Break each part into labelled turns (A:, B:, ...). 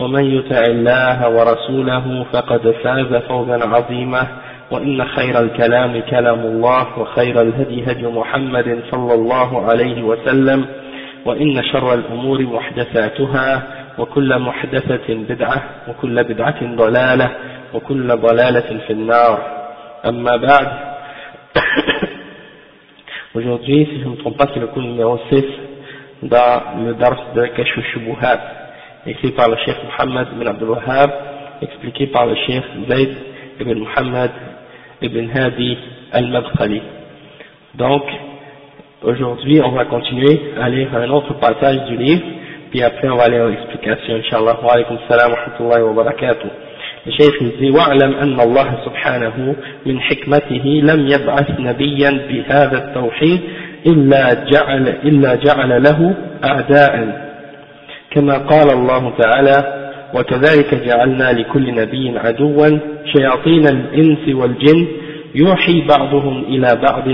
A: ومن يطع الله ورسوله فقد فاز فوزا عظيما وإن خير الكلام كلام الله وخير الهدي هدي محمد صلى الله عليه وسلم وإن شر الأمور محدثاتها وكل محدثة بدعة وكل بدعة ضلالة وكل ضلالة في النار. أما بعد Aujourd'hui, si je ne me trompe pas, c'est le cours numéro 6 dans le dars de Kashf écrit par le Cheikh Mohammed ibn Abdul Wahhab, expliqué par le Cheikh Zayd ibn Muhammad ibn Hadi al-Madkhali. Donc, aujourd'hui, on va continuer à lire un autre passage du livre, puis après on va aller aux explications, Inch'Allah. Wa alaykum salam wa rahmatullahi wa barakatuh. الشيخ يقول واعلم أن الله سبحانه من حكمته لم يبعث نبيا بهذا التوحيد إلا جعل, إلا جعل له أعداء كما قال الله تعالى وكذلك جعلنا لكل نبي عدوا شياطين الإنس والجن يوحي بعضهم إلى بعض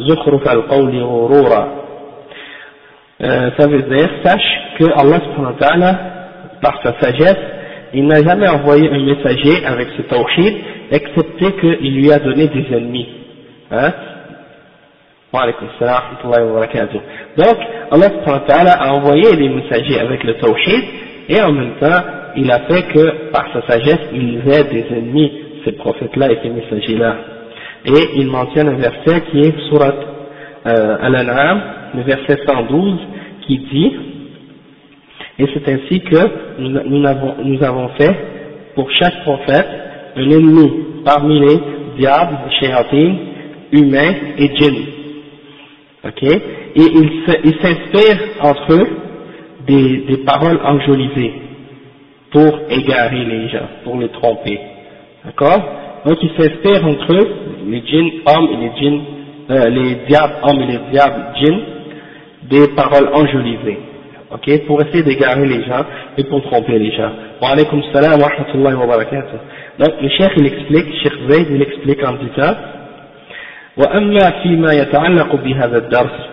A: زخرف القول غرورا ça veut dire sache que Allah subhanahu wa ta'ala par sa sagesse il n'a jamais envoyé un messager avec ce tawhid, excepté qu'il lui a donné des ennemis. Hein Donc, Allah a envoyé des messagers avec le tawhid, et en même temps, il a fait que, par sa sagesse, il ait des ennemis, ces prophètes-là et ces messagers-là. Et il mentionne un verset qui est surat euh, Al-An'am, le verset 112, qui dit et c'est ainsi que nous, avons, fait pour chaque prophète un ennemi parmi les diables, les humains et djinns. Ok? Et ils s'inspirent entre eux des, des, paroles enjolivées pour égarer les gens, pour les tromper. D'accord? Donc ils s'inspirent entre eux, les djinns hommes et les djinns, euh, les diables hommes et les diables djinns, des paroles enjolivées ok, pour essayer d'égarer les gens et pour tromper les gens. Wa alaykum salam wa rahmatullahi wa barakatuh. Donc le cheikh il explique, Cheikh Zayd il explique en disant وأما فيما يتعلق بهذا الدرس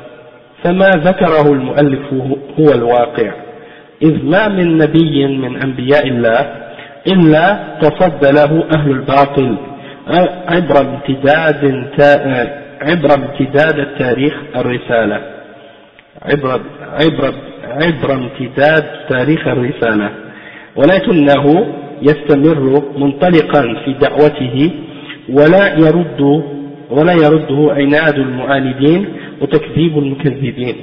A: فما ذكره المؤلف هو الواقع. إذ ما من نبي من أنبياء الله إلا تصدى له أهل الباطل عبر امتداد عبر امتداد التاريخ الرسالة. عبر عبر عبر امتداد تاريخ الرسالة. ولكنه يستمر منطلقا في دعوته ولا يرد ولا يرده عناد المعاندين وتكذيب المكذبين.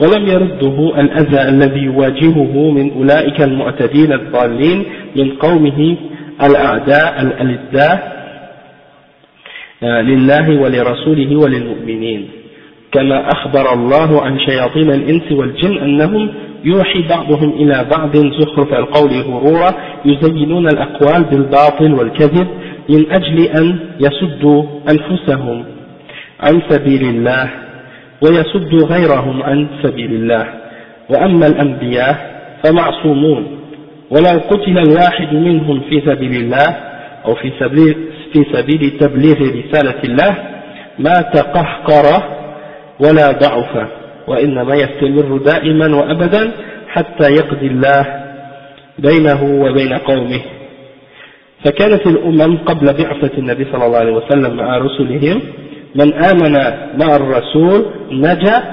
A: ولم يرده الأذى الذي يواجهه من أولئك المعتدين الضالين من قومه الأعداء الألداء لله ولرسوله وللمؤمنين. كما أخبر الله عن شياطين الإنس والجن أنهم يوحي بعضهم إلى بعض زخرف القول غرورا يزينون الأقوال بالباطل والكذب من أجل أن يصدوا أنفسهم عن سبيل الله ويصدوا غيرهم عن سبيل الله. وأما الأنبياء فمعصومون ولو قتل الواحد منهم في سبيل الله أو في سبيل, في سبيل تبليغ رسالة الله ما تقهقر ولا ضعف وإنما يستمر دائما وأبدا حتى يقضي الله بينه وبين قومه. فكانت الأمم قبل بعثة النبي صلى الله عليه وسلم مع رسلهم من آمن مع الرسول نجا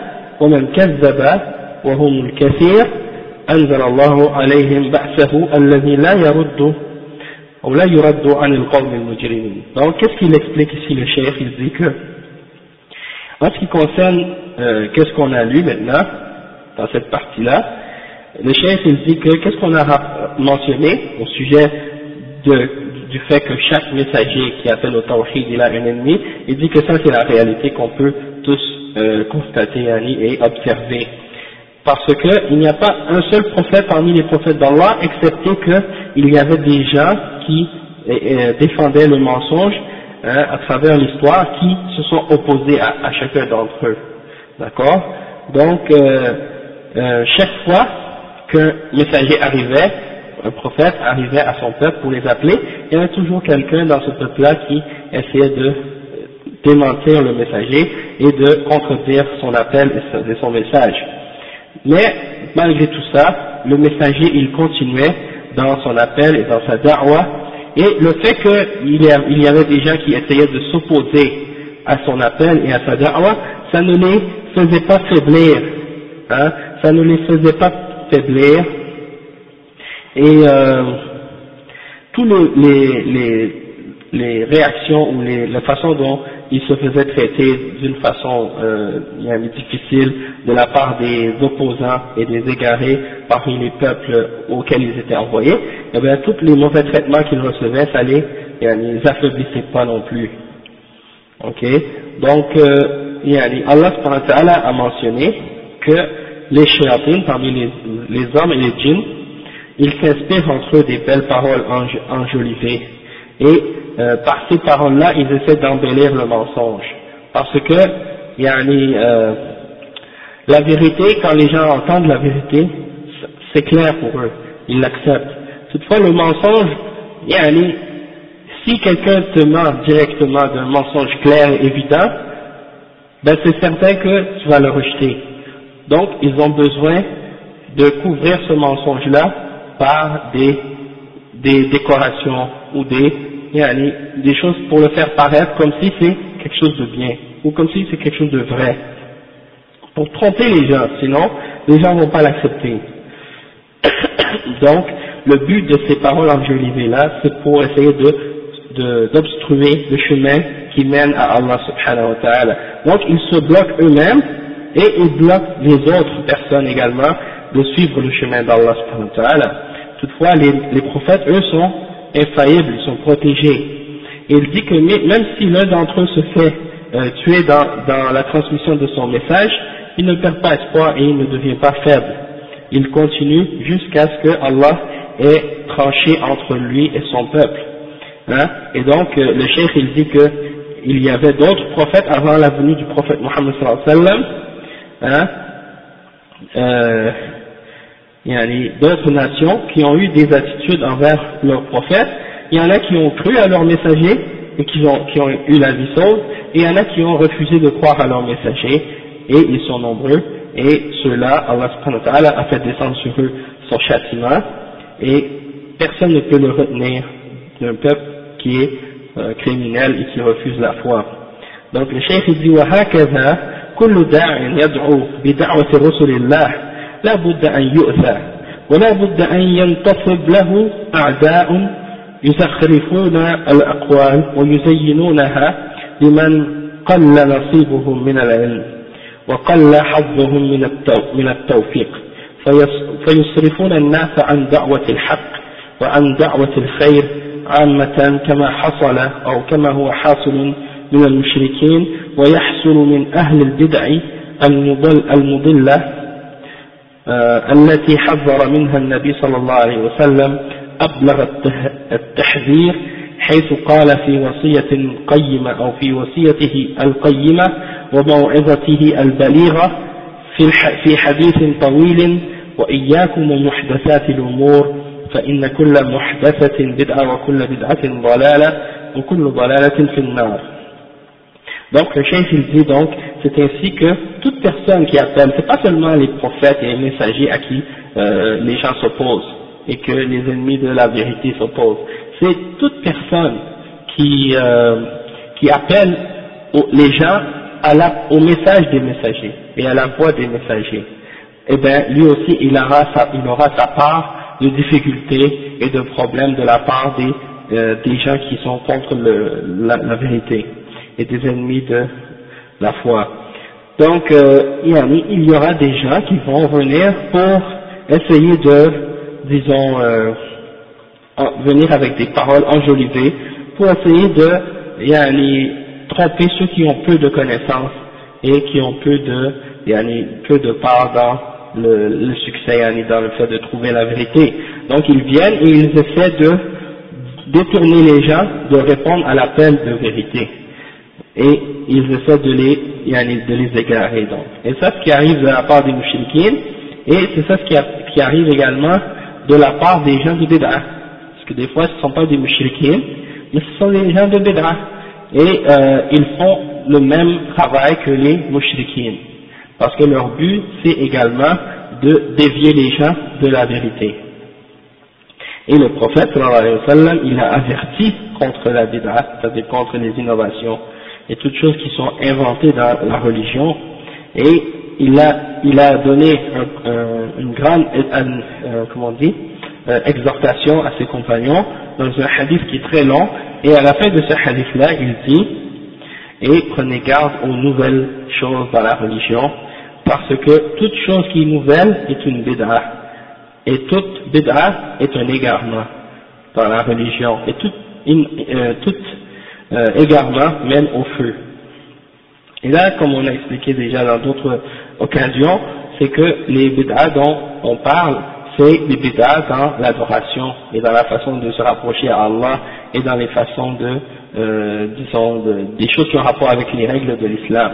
A: ومن كذب وهم الكثير أنزل الله عليهم بأسه الذي لا يرد Donc, qu'est-ce qu'il explique ici le chef Il dit que, en ce qui concerne euh, qu'est-ce qu'on a lu maintenant, dans cette partie-là, le chef il dit que, qu'est-ce qu'on a mentionné au sujet de, du fait que chaque messager qui appelle au tawhid, il a un ennemi, il dit que ça c'est la réalité qu'on peut tous euh, constater et observer. Parce qu'il n'y a pas un seul prophète parmi les prophètes d'Allah, excepté qu'il y avait des gens qui euh, euh, défendaient le mensonge hein, à travers l'histoire, qui se sont opposés à, chacun d'entre eux. D'accord? Donc, euh, chaque fois qu'un messager arrivait, un prophète arrivait à son peuple pour les appeler, il y avait toujours quelqu'un dans ce peuple-là qui essayait de démentir le messager et de contredire son appel et son message. Mais malgré tout ça, le messager il continuait dans son appel et dans sa da'wah, et le fait qu'il y avait des gens qui essayaient de s'opposer à son appel et à sa da'wah, ça ne les faisait pas faiblir, hein, ça ne les faisait pas faiblir, et euh, tous les, les, les, réactions ou les, la façon dont il se faisait traiter d'une façon euh, difficile de la part des opposants et des égarés parmi les peuples auxquels ils étaient envoyés, et eh tous les mauvais traitements qu'ils recevaient, ça les, les affaiblissait pas non plus. Ok? Donc, euh, Allah a mentionné que les shayatines parmi les, les hommes et les djinns, ils s'inspirent entre eux des belles paroles enjolivées. Et euh, par ces paroles-là, ils essaient d'embellir le mensonge. Parce que, yani, euh, la vérité, quand les gens entendent la vérité, c'est clair pour eux, ils l'acceptent. Toutefois, le mensonge, yani, si quelqu'un te ment directement d'un mensonge clair et évident, ben c'est certain que tu vas le rejeter. Donc, ils ont besoin de couvrir ce mensonge-là par des, décorations ou des des choses pour le faire paraître comme si c'est quelque chose de bien, ou comme si c'est quelque chose de vrai, pour tromper les gens, sinon les gens ne vont pas l'accepter. Donc, le but de ces paroles enjolivées là, c'est pour essayer de d'obstruer le chemin qui mène à Allah subhanahu wa ta'ala. Donc, ils se bloquent eux-mêmes et ils bloquent les autres personnes également de suivre le chemin d'Allah subhanahu wa ta'ala. Toutefois, les, les prophètes, eux, sont infaillibles, sont protégés. Et il dit que même si l'un d'entre eux se fait euh, tuer dans, dans la transmission de son message, il ne perd pas espoir et il ne devient pas faible. Il continue jusqu'à ce que Allah ait tranché entre lui et son peuple. Hein? Et donc euh, le cheikh il dit que il y avait d'autres prophètes avant la venue du prophète Mohammed sallallahu alayhi wa sallam, hein? Euh, d'autres nations qui ont eu des attitudes envers leurs prophètes, il y en a qui ont cru à leurs messagers et qui ont, qui ont eu la vie sauve, et il y en a qui ont refusé de croire à leurs messagers, et ils sont nombreux, et ceux-là, Allah subhanahu wa ta'ala a fait descendre sur eux son châtiment, et personne ne peut le retenir d'un peuple qui est euh, criminel et qui refuse la foi. Donc le cheikh dit وهكذا كل داع يدعو بدعوة رسل الله لا بد أن يؤذى ولا بد أن ينتصب له أعداء يزخرفون الأقوال ويزينونها لمن قل نصيبهم من العلم وقل حظهم من التوفيق. فيصرفون الناس عن دعوة الحق وعن دعوة الخير عامة كما حصل أو كما هو حاصل من المشركين ويحصل من أهل البدع المضل المضلة التي حذر منها النبي صلى الله عليه وسلم أبلغ التحذير حيث قال في وصية قيمة أو في وصيته القيمة وموعظته البليغة في حديث طويل وإياكم ومحدثات الأمور فإن كل محدثة بدعة وكل بدعة ضلالة وكل ضلالة في النار. Donc le chef il dit donc, c'est ainsi que toute personne qui appelle, c'est pas seulement les prophètes et les messagers à qui euh, les gens s'opposent et que les ennemis de la vérité s'opposent, c'est toute personne qui, euh, qui appelle les gens à la, au message des messagers et à la voix des messagers. Eh bien, lui aussi, il aura sa, il aura sa part de difficultés et de problèmes de la part des euh, des gens qui sont contre la, vérité et des ennemis de la foi. Donc, euh, il y aura des gens qui vont venir pour essayer de, disons, euh, venir avec des paroles enjolivées, pour essayer de yani, tromper ceux qui ont peu de connaissances et qui ont peu de, yani, peu de part dans le, succès, yani, dans le fait de trouver la vérité. Donc ils viennent et ils essaient de détourner les gens de répondre à l'appel de vérité. Et ils essaient de les, de les égarer donc. Et ça, ce qui arrive de la part des mouchriquines, et c'est ça ce qui, qui, arrive également de la part des gens de Béd'a. Parce que des fois, ce ne sont pas des mouchriquines, mais ce sont des gens de Béd'a. Et euh, ils font le même travail que les mouchriquines. Parce que leur but, c'est également de dévier les gens de la vérité. Et le prophète, il a averti contre la bid'ah, c'est-à-dire contre les innovations et toutes choses qui sont inventées dans la religion. Et il a, il a donné une grande, comment on euh, exhortation à ses compagnons dans un hadith qui est très long. Et à la fin de ce hadith-là, il dit, et prenez garde aux nouvelles choses dans la religion, parce que toute chose qui est nouvelle est une bid'ah et toute bid'a est un égarement dans la religion, et euh, euh, égarement mène au feu. Et là, comme on a expliqué déjà dans d'autres occasions, c'est que les bid'a dont on parle, c'est les bid'a dans l'adoration et dans la façon de se rapprocher à Allah et dans les façons de, euh, disons, de, des choses qui ont rapport avec les règles de l'islam.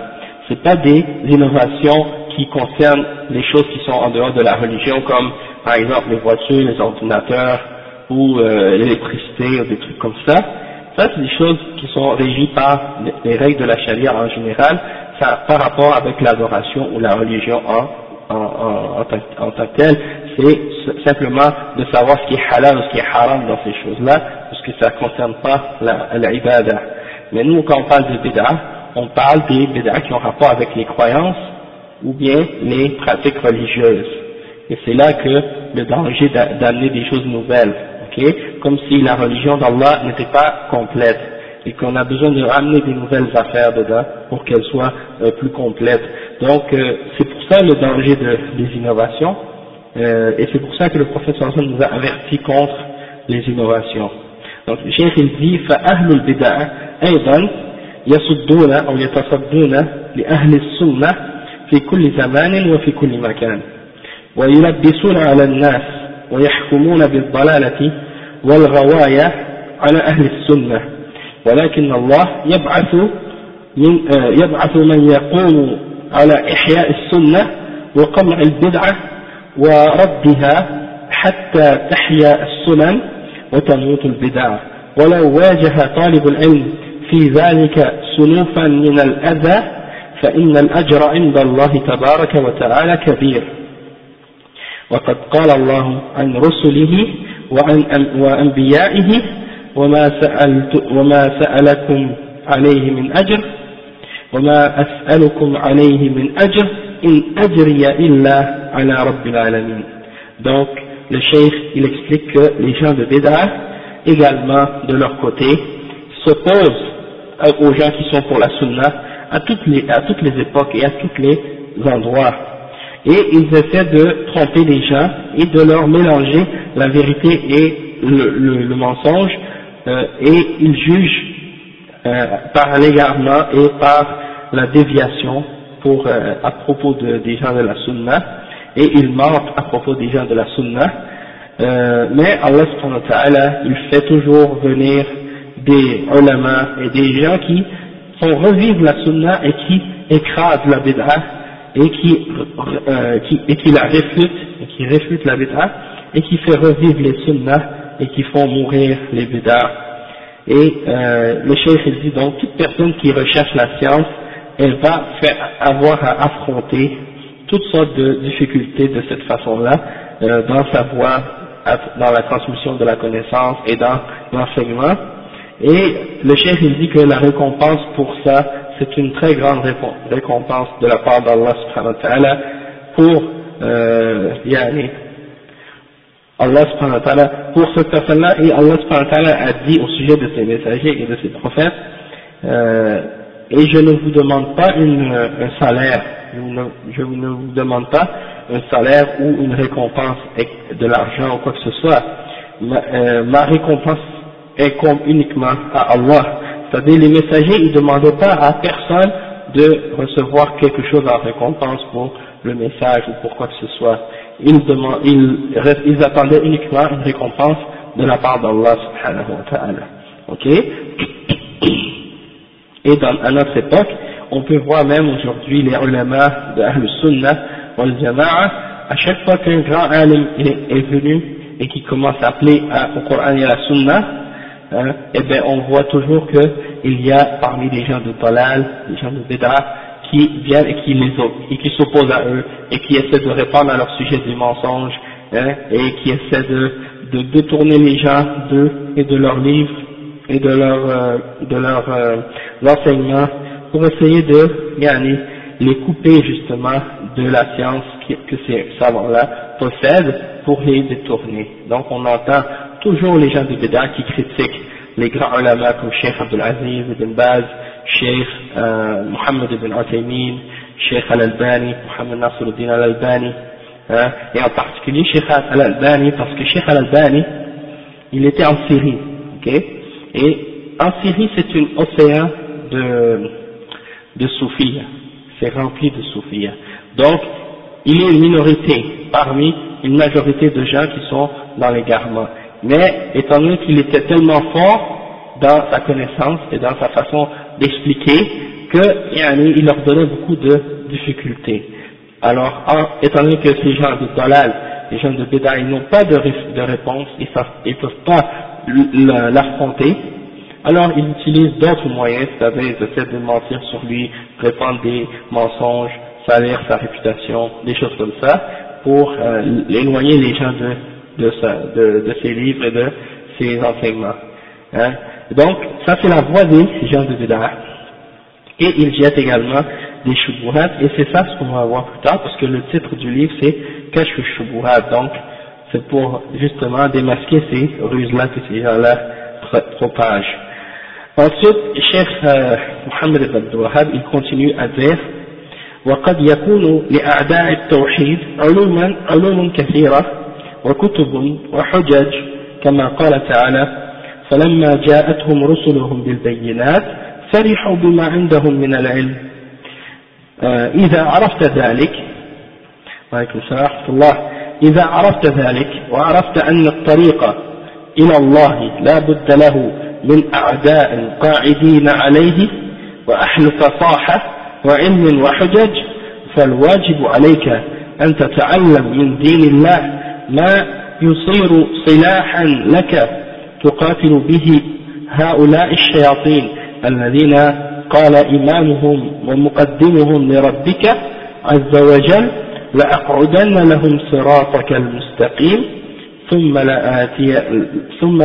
A: C'est pas des innovations qui concernent les choses qui sont en dehors de la religion comme par exemple les voitures, les ordinateurs ou euh, l'électricité ou des trucs comme ça, ça des choses qui sont régies par les règles de la charia en général, ça, par rapport avec l'adoration ou la religion en, tant que telle, c'est simplement de savoir ce qui est halal ou ce qui est haram dans ces choses-là, parce que ça ne concerne pas la, la ibada. Mais nous, quand on parle de bid'a, on parle des bid'a qui ont rapport avec les croyances ou bien les pratiques religieuses. Et c'est là que le danger d'amener des choses nouvelles, ok Comme si la religion d'Allah n'était pas complète et qu'on a besoin de ramener des nouvelles affaires dedans pour qu'elles soient euh, plus complètes. Donc euh, c'est pour ça le danger de, des innovations euh, et c'est pour ça que le prophète nous a averti contre les innovations. Donc le cheikh il dit فأهل البدع أيضا يصدون أو يتصدون لأهل السنة في كل زمان وفي كل مكان ويلبسون على الناس ويحكمون بالضلالة والغواية على أهل السنة. ولكن الله يبعث من آه، يبعث من يقوم على إحياء السنة وقمع البدعة وردها حتى تحيا السنن وتموت البدع. ولو واجه طالب العلم في ذلك سنوفا من الأذى فإن الأجر عند الله تبارك وتعالى كبير. وقد قال الله عن رسله وأنبيائه وما, سألت وما سألكم عليه من أجر وما أسألكم عليه من أجر إن أجري إلا على رب العالمين donc le cheikh il explique que les gens de Bid'a également de leur côté s'opposent aux gens qui sont pour la sunna à toutes les, à toutes les époques et à tous les endroits et ils essaient de tromper les gens et de leur mélanger la vérité et le, mensonge euh, et ils jugent euh, par l'égarement et par la déviation pour, euh, à propos de, des gens de la sunna. Et ils mentent à propos des gens de la sunna. Mais Allah il fait toujours venir des ulama et des gens qui font revivre la sunna et qui écrasent la bid'ah et qui, euh, et qui la réfute, et qui réfute la bid'a, et qui fait revivre les sunnahs, et qui font mourir les bid'ah. Et euh, le cheikh il dit donc, toute personne qui recherche la science, elle va faire, avoir à affronter toutes sortes de difficultés de cette façon-là, euh, dans sa voie, dans la transmission de la connaissance et dans l'enseignement. Et le chef il dit que la récompense pour ça, c'est une très grande récompense de la part d'Allah subhanahu wa ta'ala pour, euh, yani, Allah subhanahu wa ta'ala, pour cette personne-là, et Allah subhanahu wa ta'ala a dit au sujet de ses messagers et de ses prophètes, euh, et je ne vous demande pas une, un salaire, je ne, vous demande pas un salaire ou une récompense de l'argent ou quoi que ce soit, ma, euh, ma récompense est comme uniquement à Allah, c'est-à-dire les messagers, ils ne demandaient pas à personne de recevoir quelque chose en récompense pour le message ou pour quoi que ce soit. Ils, demandent, ils, attendaient uniquement une récompense de la part d'Allah subhanahu wa ta'ala. Ok? Et dans, à notre époque, on peut voir même aujourd'hui les ulama de Ahl Sunnah wal Jama'a, à chaque fois qu'un grand alim est, est, venu et qui commence à appeler au Coran et à la Sunnah, hein, eh bien on voit toujours qu'il y a parmi les gens de Talal, les gens de Bid'a, qui viennent et qui les et qui s'opposent à eux et qui essaient de répondre à leur sujet du mensonge hein, et qui essaient de, de détourner les gens d'eux et de leurs livres et de leur euh, de leur euh, enseignement pour essayer de gagner les couper justement de la science que ces savants-là possèdent pour les détourner. Donc on entend toujours les gens de Béda qui critiquent les grands ulama comme Sheikh Abdul Aziz ibn Baz, Sheikh euh, ibn Uthaymin, Sheikh Al-Albani, Mohammed Nasruddin Al-Albani, hein, et en particulier Sheikh Al-Albani parce que Sheikh Al-Albani, il était en Syrie, ok, et en Syrie c'est un océan de, de soufis, c'est rempli de soufis. Donc, il est une minorité parmi une majorité de gens qui sont dans l'égarement. Mais étant donné qu'il était tellement fort dans sa connaissance et dans sa façon d'expliquer que yani, il leur donnait beaucoup de difficultés. Alors, étant donné que ces gens de Dalal, les gens de Béda, ils n'ont pas de, de réponse, ils ne peuvent pas l'affronter, alors ils utilisent d'autres moyens, c'est-à-dire ils essaient de mentir sur lui, répandre des mensonges, salir sa réputation, des choses comme ça, pour euh, éloigner les gens de, de, sa, de, de, ses livres et de ses enseignements. Hein. Donc, ça c'est la voie des gens de Bid'ah. Et ils jettent également des shubuhat, et c'est ça ce qu'on va voir plus tard, parce que le titre du livre c'est Kashf shubuhat, donc c'est pour justement démasquer ces ruses-là que ces gens-là propagent. Ensuite, Cheikh euh, Mohammed ibn Wahab, il continue à dire وقد يكون لأعداء التوحيد علوما علوم كثيرة وكتب وحجج كما قال تعالى فلما جاءتهم رسلهم بالبينات فرحوا بما عندهم من العلم. آه إذا عرفت ذلك وعليكم السلام ورحمة الله. إذا عرفت ذلك وعرفت أن الطريق إلى الله لا بد له من أعداء قاعدين عليه وأهل فصاحة وعلم وحجج فالواجب عليك أن تتعلم من دين الله ما يصير صلاحا لك تقاتل به هؤلاء الشياطين الذين قال إمامهم ومقدمهم لربك عز وجل لأقعدن لهم صراطك المستقيم ثم لآتي ثم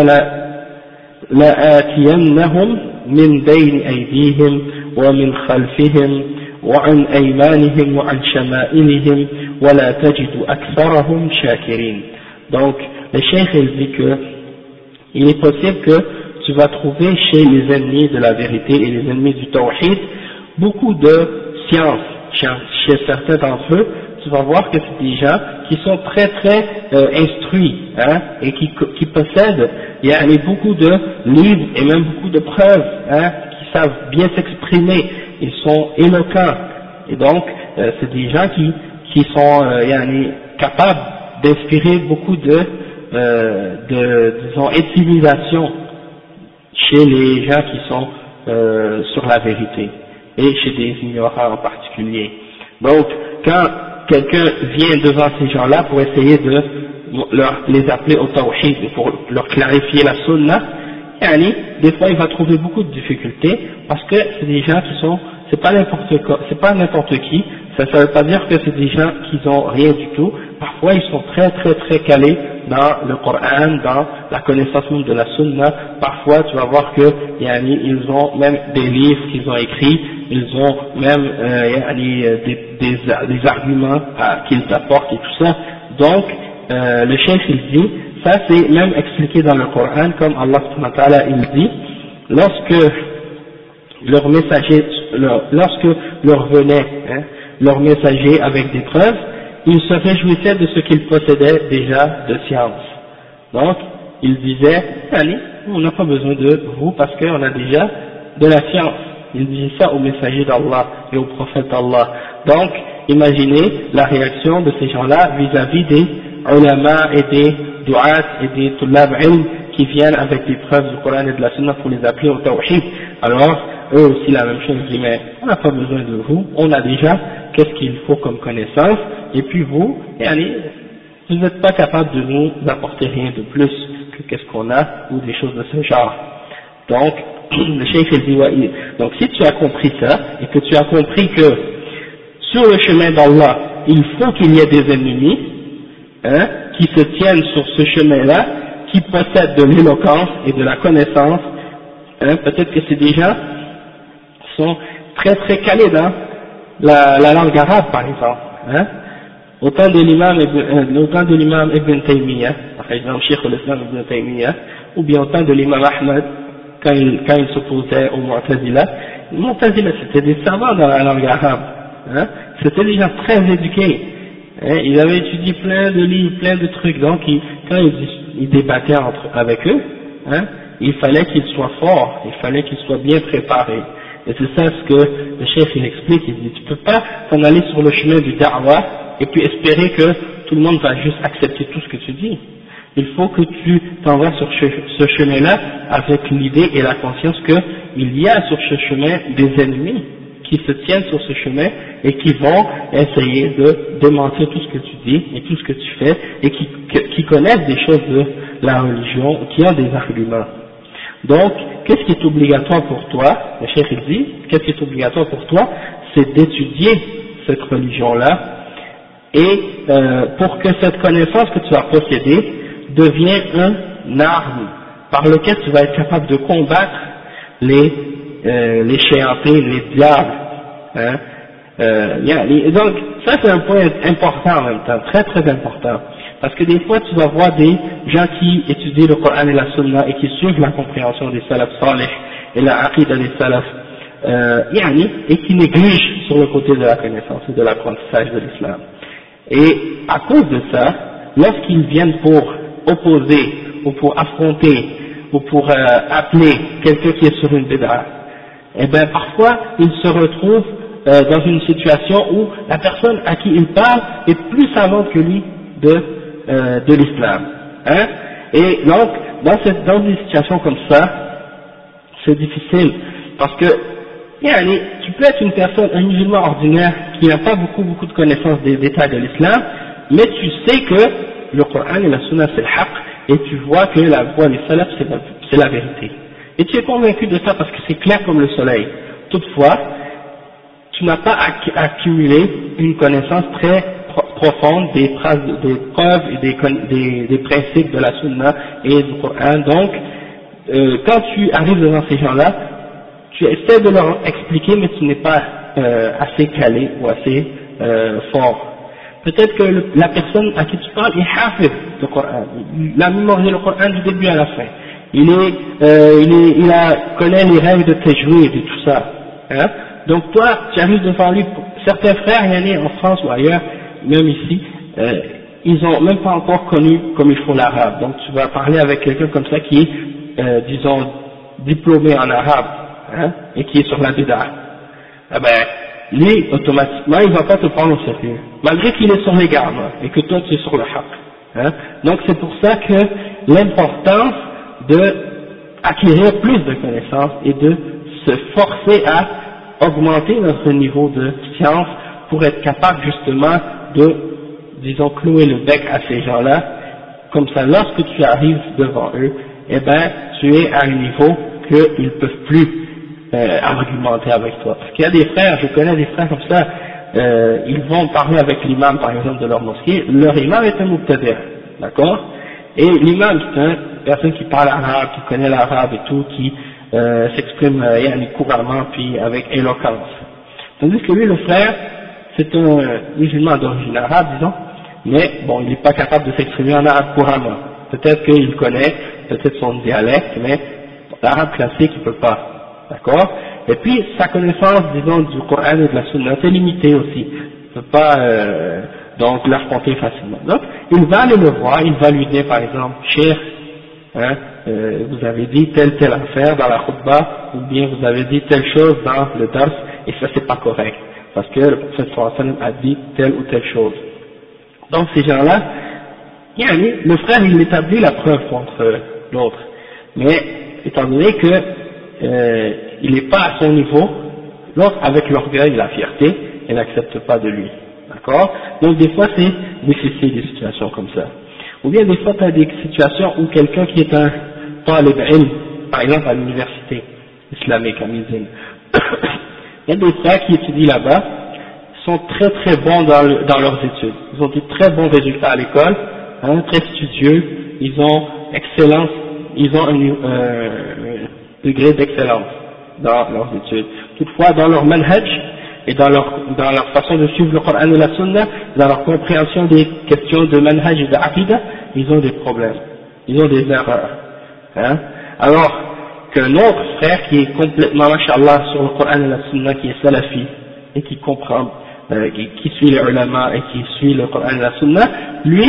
A: لآتينهم من بين أيديهم ومن خلفهم وعن أيمانهم وعن شمائلهم ولا تجد أكثرهم شاكرين donc le cheikh il dit que il est possible que tu vas trouver chez les ennemis de la vérité et les ennemis du tawhid beaucoup de science chez certains d'entre eux tu vas voir que c'est des gens qui sont très très euh, instruits hein, et qui, qui possèdent il y a beaucoup de livres et même beaucoup de preuves hein, savent bien s'exprimer, ils sont éloquents, et donc euh, c'est des gens qui, qui sont euh, capables d'inspirer beaucoup de, euh, de disons, intimidation chez les gens qui sont euh, sur la vérité, et chez des ignorants en particulier. Donc, quand quelqu'un vient devant ces gens-là pour essayer de les appeler au tawhid, pour leur clarifier la sunna, des fois il va trouver beaucoup de difficultés parce que c'est des gens qui sont, c'est pas n'importe c'est pas n'importe qui, ça ne veut pas dire que c'est des gens qui n'ont rien du tout, parfois ils sont très très très calés dans le Coran, dans la connaissance de la Sunna, parfois tu vas voir que ils ont même des livres qu'ils ont écrits, ils ont même euh, des, des, des, arguments qu'ils apportent et tout ça, donc euh, le chef il dit ça c'est même expliqué dans le Coran, comme Allah il dit, lorsque leur messager, lorsque leur venait hein, leur messager avec des preuves, ils se réjouissaient de ce qu'ils possédaient déjà de science. Donc, ils disaient, allez, on n'a pas besoin de vous parce qu'on a déjà de la science. Ils disaient ça aux messagers d'Allah et aux prophètes d'Allah. Donc, imaginez la réaction de ces gens-là vis-à-vis des ulama et des du'at et des tulab ilm qui viennent avec des preuves du Coran et de la Sunna pour les appeler au tawhid. Alors, eux aussi la même chose, disent, mais on n'a pas besoin de vous, on a déjà qu'est-ce qu'il faut comme connaissance, et puis vous, et allez, vous n'êtes pas capable de nous apporter rien de plus que qu'est-ce qu'on a, ou des choses de ce genre. Donc, le cheikh il dit, donc si tu as compris ça, et que tu as compris que sur le chemin d'Allah, il faut qu'il y ait des ennemis, hein, qui se tiennent sur ce chemin-là, qui possèdent de l'éloquence et de la connaissance, hein, peut-être que c'est des gens sont très très calés dans la, la langue arabe par exemple, hein, autant de l'imam euh, de l'imam Ibn Taymiyyah, par exemple Cheikh l'Islam Ibn Taymiyyah, ou bien autant de l'imam Ahmed, quand il, quand il s'opposait au Mu'tazila, les Mu'tazila c'était des savants dans la langue arabe, hein, c'était des gens très éduqués, hein, ils avaient étudié plein de livres, plein de trucs, donc quand ils, débattaient avec eux, hein, il fallait qu'ils soient forts, il fallait qu'ils soient bien préparés. Et c'est ça ce que le chef il explique, il dit, tu peux pas t'en aller sur le chemin du da'wah et puis espérer que tout le monde va juste accepter tout ce que tu dis. Il faut que tu t'en vas sur ce chemin-là avec l'idée et la conscience qu'il y a sur ce chemin des ennemis qui se tiennent sur ce chemin et qui vont essayer de démentir tout ce que tu dis et tout ce que tu fais et qui, qui connaissent des choses de la religion, qui ont des arguments. Donc, qu'est-ce qui est obligatoire pour toi Le chef il dit, qu'est-ce qui est obligatoire pour toi C'est d'étudier cette religion-là et euh, pour que cette connaissance que tu as possédée devienne une arme par laquelle tu vas être capable de combattre les, euh, les les diables. Hein. Euh, donc, ça c'est un point important en même temps, très très important. Parce que des fois, tu vas voir des gens qui étudient le Coran et la Sunna et qui suivent la compréhension des salafs et la aqidah des salafs, euh, et qui négligent sur le côté de la connaissance et de l'apprentissage de l'islam. Et à cause de ça, lorsqu'ils viennent pour opposer ou pour affronter ou pour euh, appeler quelqu'un qui est sur une bédard, eh bien parfois ils se retrouvent euh, dans une situation où la personne à qui il parle est plus savante que lui de, euh, de l'islam. Hein Et donc, dans, cette, dans une situation comme ça, c'est difficile, parce que tu peux être une personne, un musulman ordinaire qui n'a pas beaucoup beaucoup de connaissances des détails de l'islam, mais tu sais que le Coran et la Sunna c'est le haq, et tu vois que la voix des salafs c'est la, vérité. Et tu es convaincu de ça parce que c'est clair comme le soleil. Toutefois, tu n'as pas accumulé une connaissance très profonde des, preuves et des, des, principes de la Sunna et du Coran. Donc, euh, quand tu arrives devant ces gens-là, tu essaies de leur expliquer, mais tu n'es pas euh, assez calé ou assez euh, fort. Peut-être que la personne à qui tu parles est hafid du Coran, il a mémorisé le Coran du début à la fin. Il est, euh, il, est, il a, connaît les règles de tajwid et tout ça. Hein. Donc toi, tu arrives devant lui, certains frères, il y en a en France ou ailleurs, même ici, euh, ils n'ont même pas encore connu comme il faut l'arabe. Donc tu vas parler avec quelqu'un comme ça qui est, euh, disons, diplômé en arabe, hein, et qui est sur la bid'a. Eh ben, lui, automatiquement, il va pas te prendre au sérieux, malgré qu'il est sur les gardes, et que toi tu es sur le haq. Hein. Donc c'est pour ça que l'importance de acquérir plus de connaissances et de se forcer à augmenter notre niveau de science pour être capable justement de, disons, clouer le bec à ces gens-là, comme ça, lorsque tu arrives devant eux, eh ben, tu es à un niveau qu'ils ne peuvent plus euh, argumenter avec toi. Parce qu'il y a des frères, je connais des frères comme ça, euh, ils vont parler avec l'imam, par exemple, de leur mosquée, leur imam est un muqtadir, d'accord? Et l'imam, c'est une personne qui parle arabe, qui connaît l'arabe et tout, qui euh, s'exprime euh, couramment, puis avec éloquence. Tandis que lui, le frère, c'est un musulman d'origine arabe, disons, mais bon, il n'est pas capable de s'exprimer en arabe couramment. Peut-être qu'il connaît peut-être son dialecte, mais l'arabe classique il peut pas. D'accord? Et puis sa connaissance, disons, du Coran et de la Sunna, c'est limité aussi. Il peut pas euh, donc l'affronter facilement. Donc il va aller le voir, il va lui dire par exemple, cher, hein, euh, vous avez dit telle telle affaire dans la khutbah, ou bien vous avez dit telle chose dans le dars, et ça c'est pas correct, parce que le prophète sallam a dit telle ou telle chose. Donc ces gens-là, le frère il établit la preuve contre l'autre, mais étant donné que euh, il n'est pas à son niveau, l'autre avec l'orgueil et la fierté, il n'accepte pas de lui. D'accord? Donc des fois c'est difficile des situations comme ça. Ou bien des fois tu as des situations où quelqu'un qui est un talib ilm, par exemple à l'université islamique à Mizine, il y a des frères qui étudient là-bas, sont très très bons dans, dans, leurs études. Ils ont des très bons résultats à l'école, hein, très studieux, ils ont excellence, ils ont un euh, degré d'excellence dans leurs études. Toutefois, dans leur manhaj et dans leur, dans leur façon de suivre le Coran et la Sunna, dans leur compréhension des questions de manhaj et de ils ont des problèmes, ils ont des erreurs. Hein? Alors qu'un autre frère qui est complètement, mashallah, sur le Coran et la Sunna, qui est salafi, et qui comprend, euh, qui, suit les ulama et qui suit le Coran et la Sunna, lui,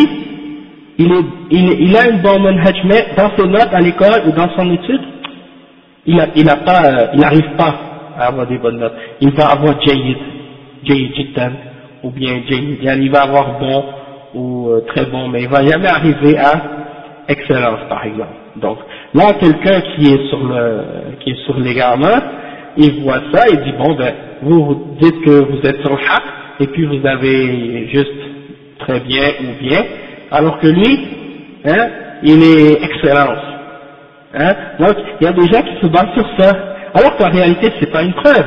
A: il, est, il, il a une bonne manhaj, mais dans ses notes à l'école ou dans son étude, il n'arrive pas, euh, il pas à avoir des bonnes notes. Il va avoir Jayid, Jayid Jiddan, ou bien Jayid, il va avoir bon ou euh, très bon, mais il va jamais arriver à excellence par exemple. Donc là, quelqu'un qui est sur le, qui est sur l'égarement, il voit ça, il dit bon ben, vous, dites que vous êtes sur le haq, et puis vous avez juste très bien ou bien, alors que lui, hein, il est excellence. Hein? Donc, il y a des gens qui se basent sur ça, alors qu'en réalité, c'est pas une preuve.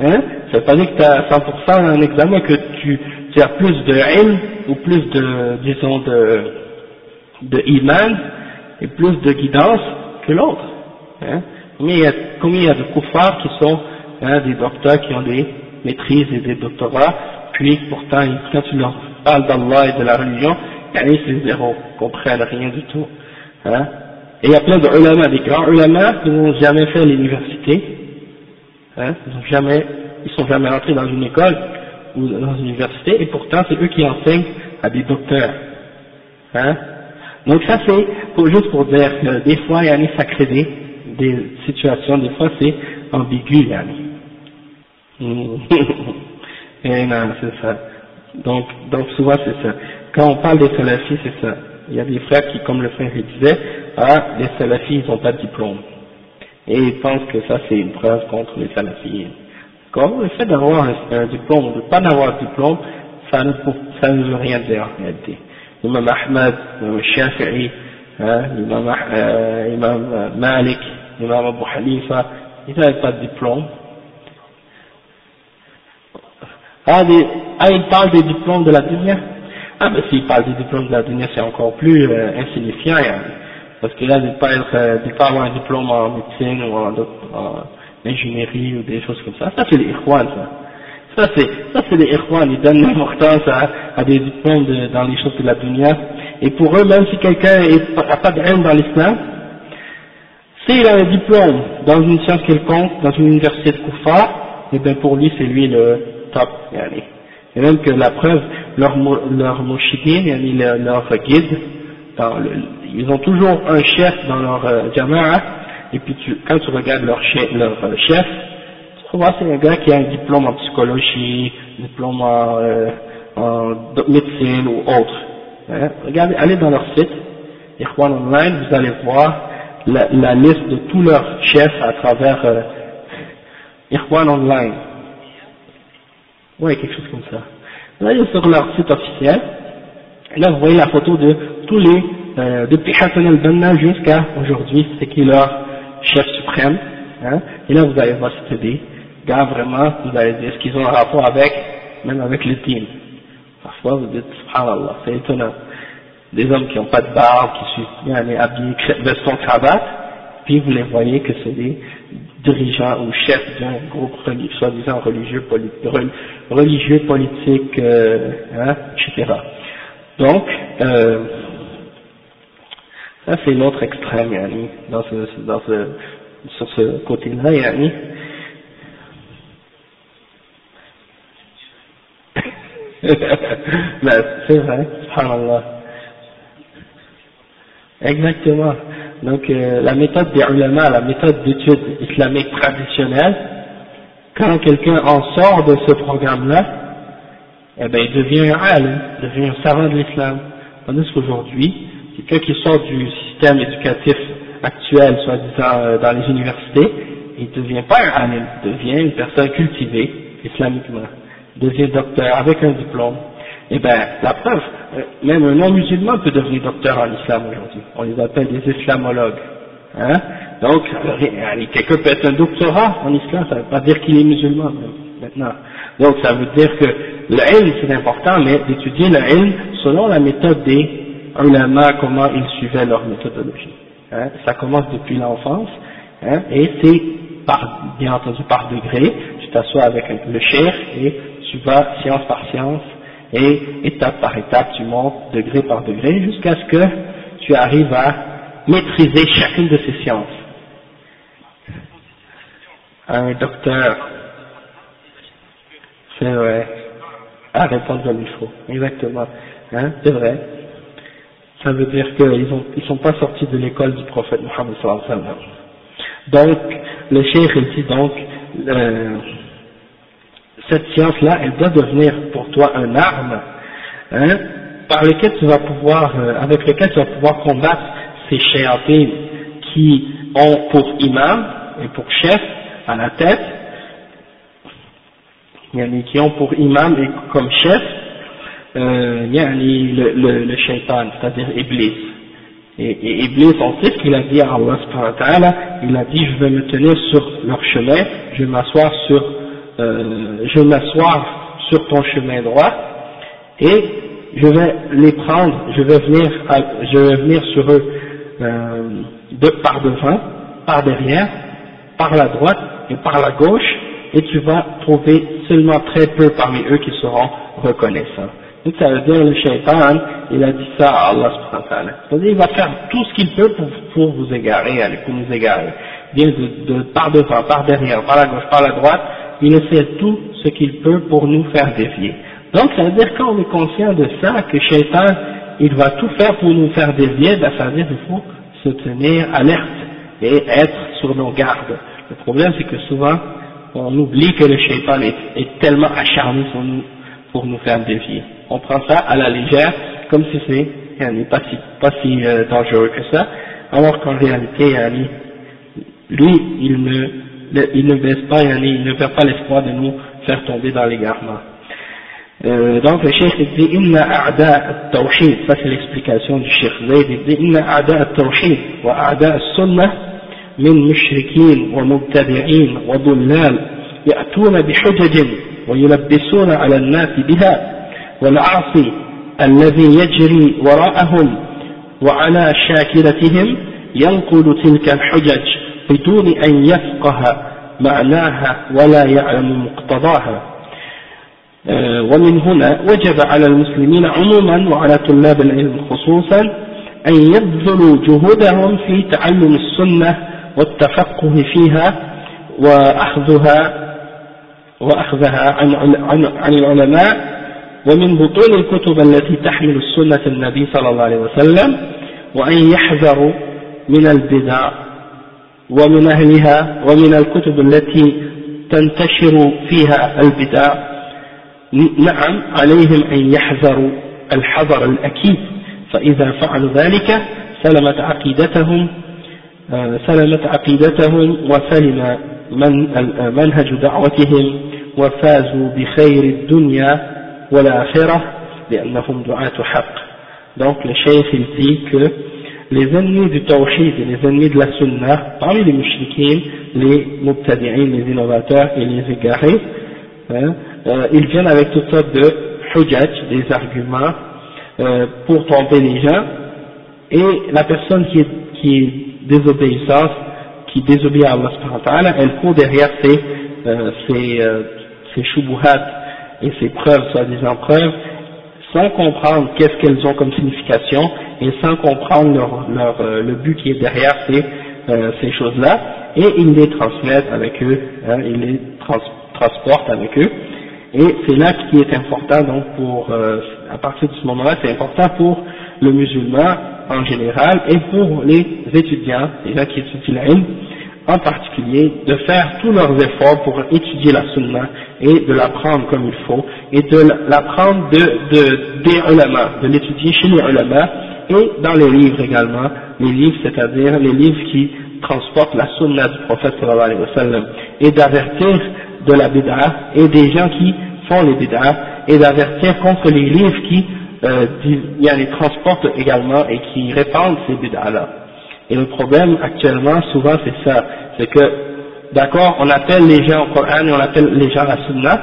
A: Hein? Ça veut pas dire que tu as 100% un examen, que tu, tu, as plus de haine, ou plus de, disons, de, de iman, et plus de guidance que l'autre. Hein combien, il y a, combien il y a de koufars qui sont hein, des docteurs qui ont des maîtrises et des doctorats, puis pourtant, quand tu leur parles d'Allah et de la religion, c'est zéro, ils comprennent rien du tout. Hein et il y a plein de ulama, des grands ulama qui n'ont jamais fait l'université, hein, ils ils sont jamais rentrés dans une école ou dans une université, et pourtant c'est eux qui enseignent à des docteurs. Hein? Donc ça c'est juste pour dire que des fois il y a ça crée des, des situations, des fois c'est ambigu, yani. et non, c'est ça. Donc, donc souvent c'est ça. Quand on parle des salafis, c'est ça. Il y a des frères qui, comme le frère disait, ah, les salafis, ils n'ont pas de diplôme. Et ils pensent que ça, c'est une preuve contre les salafis. Comme le fait d'avoir un, diplôme ou de ne pas avoir de diplôme, ça ne, ça ne veut rien dire en réalité. L'imam Ahmad, Shafi'i, hein, l'imam euh, euh, Malik, l'imam Abu ils n'avaient pas de diplôme. Ah, ah, ils parlent des diplômes de la dunya? Ah, mais s'ils parlent des diplômes de la dunya, c'est encore plus euh, insignifiant. Hein. Parce que là, de ne pas, pas avoir un diplôme en médecine ou en, ingénierie ou des choses comme ça, ça c'est les ikhwan, ça. Ça c'est, ça c'est les ikhwan, ils donnent l'importance à, des diplômes dans les choses de la dunya. Et pour eux, même si quelqu'un n'a pas de haine dans l'islam, s'il a un diplôme dans une science quelconque, dans une université de Koufa, et eh bien pour lui c'est lui le top. Et même que la preuve, leur, leur yani leur guide, dans ils ont toujours un chef dans leur euh, jama'a, et puis quand tu regardes leur chef, leur euh, chef tu vois c'est un gars qui a un diplôme en psychologie, un diplôme en, euh, médecine ou autre. Hein? Regardez, allez dans leur site, Ikhwan Online, vous allez voir la, liste de tous leurs chefs à travers euh, Online. Ouais, quelque chose comme ça. Là, allez sur leur site officiel, et là vous voyez la photo de tous les euh, depuis Hassan al-Banna jusqu'à aujourd'hui, c'est qui leur chef suprême, hein, et là vous allez voir cette idée, gars vraiment, vous allez dire, est-ce qu'ils ont un rapport avec, même avec le team. Parfois vous dites, subhanallah, c'est étonnant. Des hommes qui n'ont pas de barbe, qui sont habillés veston cravate, puis vous les voyez que c'est des dirigeants ou chefs d'un groupe soi-disant religieux, religieux, politique, euh, hein, etc. Donc, euh, Ça c'est l'autre extrême, yani, dans ce, dans ce, sur ce côté-là, yani. ben, c'est vrai, subhanallah. Exactement. Donc, euh, la méthode des ulama, la méthode d'étude islamique traditionnelle, quand quelqu'un en sort de ce programme-là, eh ben, il devient un alim, devient un savant de l'islam. Tandis qu'aujourd'hui, quelqu'un qui sort du système éducatif actuel, soi-disant euh, dans les universités, il ne devient pas un il devient une personne cultivée islamiquement, il devient docteur avec un diplôme. Eh bien, la preuve, euh, même un non-musulman peut devenir docteur en islam aujourd'hui. On les appelle des islamologues. Hein Donc, quelqu'un peut être un doctorat en islam, ça ne veut pas dire qu'il est musulman maintenant. Donc, ça veut dire que le ilm c'est important, mais d'étudier le ilm selon la méthode des ulama, comment ils suivaient leur méthodologie. Hein, ça commence depuis l'enfance, hein, et c'est par, bien entendu par degré, tu t'assois avec le chef et tu vas science par science, et étape par étape tu montes degré par degré jusqu'à ce que tu arrives à maîtriser chacune de ces sciences. Un docteur, c'est vrai, à répondre comme il faut, exactement, hein, c'est vrai ça veut dire qu'ils ne sont pas sortis de l'école du prophète Mohammed sallallahu alayhi wa sallam. Donc, le cheikh il dit donc, euh, cette science-là, elle doit devenir pour toi un arme, hein, par lequel tu vas pouvoir, euh, avec lequel tu vas pouvoir combattre ces chéatines qui ont pour imam et pour chef à la tête, qui ont pour imam et comme chef euh, le, le, le shaitan, c'est-à-dire Iblis. Et, et, Iblis, on sait qu'il a dit à Allah il a dit je vais me tenir sur leur chemin, je vais m'asseoir sur, euh, je m'asseoir sur ton chemin droit, et je vais les prendre, je vais venir, je vais venir sur eux euh, de, par devant, par derrière, par la droite et par la gauche, et tu vas trouver seulement très peu parmi eux qui seront reconnaissants. Donc ça veut dire le shaitan, il a dit ça à Allah subhanahu wa ta'ala. C'est-à-dire il va faire tout ce qu'il peut pour, pour vous égarer, pour nous égarer. Bien de, de, par devant, par derrière, par la gauche, par la droite, il essaie tout ce qu'il peut pour nous faire dévier. Donc ça veut dire quand on est conscient de ça, que shaitan, il va tout faire pour nous faire dévier, ben, ça veut dire qu'il faut se tenir alerte et être sur nos gardes. Le problème c'est que souvent, on oublie que le shaitan est, est tellement acharné sur nous pour nous faire dévier. On prend ça à la légère, comme si c'est n'est pas si, pas si euh, dangereux que ça, alors qu'en réalité, lui, il ne, il ne baisse pas, il ne perd pas l'espoir de nous faire tomber dans l'égarement. Euh, donc le cheikh dit inna a'da al-tawhid ça c'est l'explication du cheikh Zayd. Il dit inna a'da al-tawhid wa a'da al-sunnah min mushrikin wa mubtadi'in wa dhullal ya'tuna wa yulabbisuna ala al-nas biha والعاصي الذي يجري وراءهم وعلى شاكلتهم ينقل تلك الحجج بدون أن يفقه معناها ولا يعلم مقتضاها. آه، ومن هنا وجب على المسلمين عموما وعلى طلاب العلم خصوصا أن يبذلوا جهودهم في تعلم السنة والتفقه فيها وأخذها وأخذها عن, عن العلماء ومن بطون الكتب التي تحمل السنة النبي صلى الله عليه وسلم وأن يحذروا من البدع ومن أهلها ومن الكتب التي تنتشر فيها البدع. نعم عليهم أن يحذروا الحذر الأكيد. فإذا فعلوا ذلك سلمت عقيدتهم آه، سلمت عقيدتهم وسلم منهج دعوتهم وفازوا بخير الدنيا donc le cheikh il dit que les ennemis du tawhid et les ennemis de la sunnah, parmi les mushrikin, les mubtadi'in, les innovateurs et les égarés, hein, euh, ils viennent avec toutes sortes de hujjaj, des arguments euh, pour tromper les gens, et la personne qui est, qui est désobéissante, qui désobéit à Allah, elle court derrière ses, euh, ses, euh, ses et ces preuves, soi-disant preuves, sans comprendre qu'est-ce qu'elles ont comme signification et sans comprendre leur, leur, euh, le but qui est derrière ces, euh, ces choses-là, et ils les transmettent avec eux, hein, ils les transportent avec eux, et c'est là qui est important donc pour, euh, à partir de ce moment-là, c'est important pour le musulman en général et pour les étudiants, les gens qui étudient la en particulier, de faire tous leurs efforts pour étudier la sunna et de l'apprendre comme il faut, et de l'apprendre de, de, des ulama, de l'étudier chez les ulama, et dans les livres également, les livres, c'est-à-dire les livres qui transportent la sunna du prophète sallallahu alayhi wa sallam, et d'avertir de la bid'a, et des gens qui font les bid'a, et d'avertir contre les livres qui euh, les transportent également et qui répandent ces bid'a-là. Et le problème actuellement, souvent, c'est ça, c'est que, d'accord, on appelle les gens au Coran et on appelle les gens à la Sunna,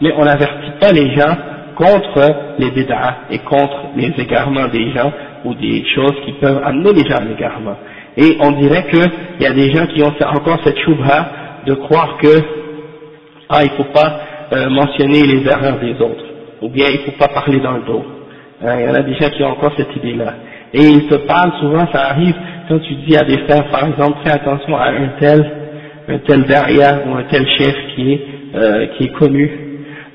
A: mais on n'avertit pas les gens contre les bid'a et contre les égarements des gens ou des choses qui peuvent amener les gens à l'égarement. Et on dirait qu'il y a des gens qui ont encore cette choubha de croire que ah il faut pas euh, mentionner les erreurs des autres, ou bien il faut pas parler dans le dos. Hein, il y en a gens qui ont encore cette idée-là. Et ils te parlent souvent, ça arrive quand tu dis à des frères, par exemple, fais attention à un tel, un tel derrière ou un tel chef qui est, euh, qui est connu,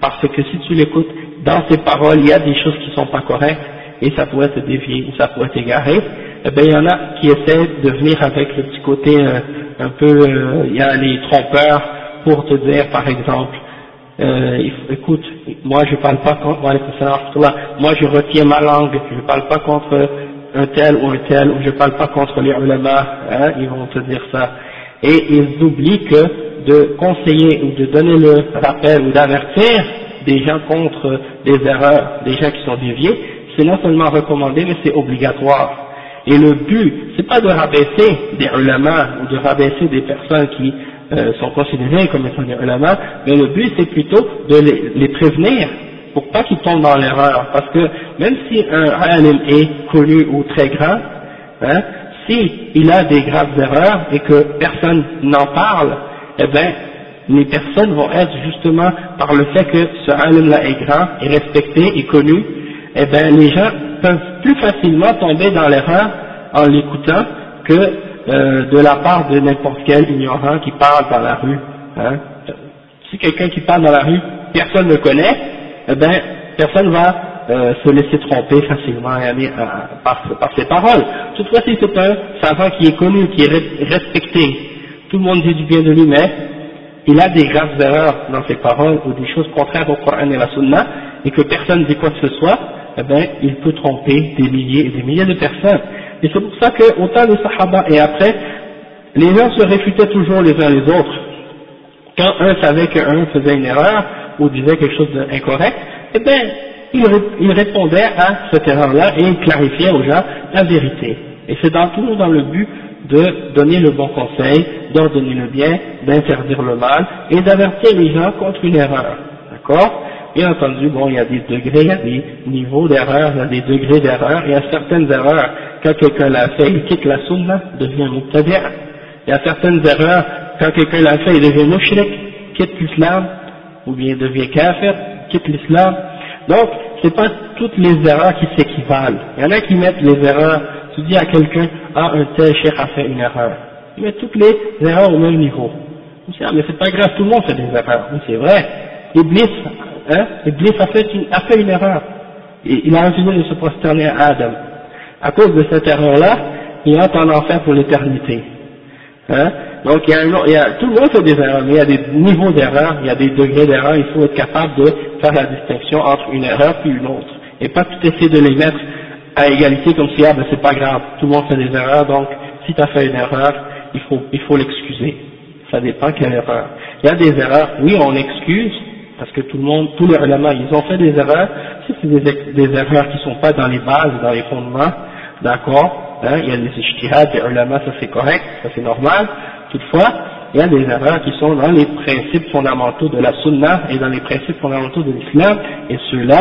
A: parce que si tu l'écoutes, dans ses paroles, il y a des choses qui sont pas correctes, et ça pourrait te dévier, ou ça pourrait t'égarer, eh bien, il y en a qui essaient de venir avec le petit côté euh, un peu, euh, il y a les trompeurs pour te dire, par exemple, euh, écoute, moi je parle pas contre, moi je retiens ma langue, je parle pas contre un tel ou un tel, ou je parle pas contre les ulama, hein, ils vont te dire ça. Et ils oublient que de conseiller ou de donner le rappel ou d'avertir des gens contre des erreurs, des gens qui sont déviés, c'est non seulement recommandé, mais c'est obligatoire. Et le but, c'est pas de rabaisser des ulama ou de rabaisser des personnes qui euh, sont considérés comme étant des ulama, mais le but c'est plutôt de les, les, prévenir pour pas qu'ils tombent dans l'erreur, parce que même si un alim est connu ou très grand, hein, si il a des graves erreurs et que personne n'en parle, eh bien les personnes vont être justement par le fait que ce alim là est grand, est respecté, est connu, eh bien les gens peuvent plus facilement tomber dans l'erreur en l'écoutant que euh, de la part de n'importe quel ignorant qui parle dans la rue. Hein. Si quelqu'un qui parle dans la rue, personne ne connaît, eh ben, personne va euh, se laisser tromper facilement euh, par, par, ses paroles. Toutefois, si c'est un savant qui est connu, qui est respecté, tout le monde dit du bien de lui, mais il a des graves erreurs dans ses paroles ou des choses contraires au Coran et à la Sunna, et que personne ne dit quoi que ce soit, eh ben, il peut tromper des milliers et des milliers de personnes. Et c'est pour ça que, autant les Sahaba et après, les gens se réfutaient toujours les uns les autres. Quand un savait qu'un faisait une erreur ou disait quelque chose d'incorrect, eh bien, il, répondait à cette erreur-là et il clarifiait aux gens la vérité. Et c'est toujours dans le but de donner le bon conseil, d'ordonner le bien, d'interdire le mal et d'avertir les gens contre une erreur. D'accord? Bien entendu, bon, il y a des degrés, il y a des niveaux d'erreur, il y a des degrés d'erreur, il y a certaines erreurs, quand quelqu'un l'a fait, il quitte la sunna, devient mubtadi'. Il y a certaines erreurs, quand quelqu'un l'a fait, il devient mushrik, quitte l'islam, ou bien devient kafir, quitte l'islam. Donc, c'est pas toutes les erreurs qui s'équivalent. Il y en a qui mettent les erreurs, tu dis à quelqu'un, ah, un tel cheikh a fait une erreur. Il met toutes les erreurs au même niveau. Ah, mais c'est pas grave, tout le monde fait des erreurs. Oui, c'est vrai. Iblis hein, Iblis a fait, une, a fait une erreur. Il a refusé de se prosterner à Adam. À cause de cette erreur-là, il entre en enfer pour l'éternité. Hein? Donc il y, a il y a, tout le monde fait des erreurs, mais il y a des niveaux d'erreur, il y a des degrés d'erreur, il faut être capable de faire la distinction entre une erreur puis une autre. Et pas tout essayer de les mettre à égalité comme si ah ben c'est pas grave, tout le monde fait des erreurs, donc si tu as fait une erreur, il faut il faut l'excuser. Ça dépend quelle erreur. Il y a des erreurs, oui on excuse, parce que tout le monde, tous les ulama, ils ont fait des erreurs, si c'est des, erreurs qui sont pas dans les bases, dans les fondements, d'accord, hein, il y a des ijtihad, des ulama, ça c'est correct, ça c'est normal, toutefois, il y a des erreurs qui sont dans les principes fondamentaux de la sunna et dans les principes fondamentaux de l'islam, et ceux-là,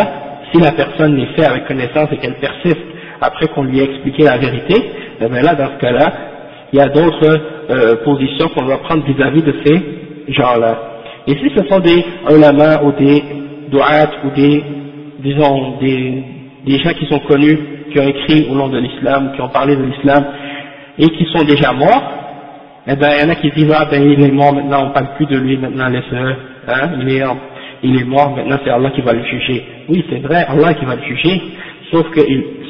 A: si la personne les fait avec connaissance et qu'elle persiste après qu'on lui ait expliqué la vérité, eh là, dans ce cas-là, il y a d'autres euh, positions qu'on doit prendre vis-à-vis de ces gens-là. Et si ce sont des ulama ou des du'at ou des, disons, des, des gens qui sont connus, qui ont écrit au nom de l'islam, qui ont parlé de l'islam, et qui sont déjà morts, eh ben, il y en a qui disent, ah ben, il est mort, maintenant on parle plus de lui, maintenant laisse-le, hein, il est, il est mort, maintenant c'est Allah qui va le juger. Oui, c'est vrai, Allah qui va le juger, sauf que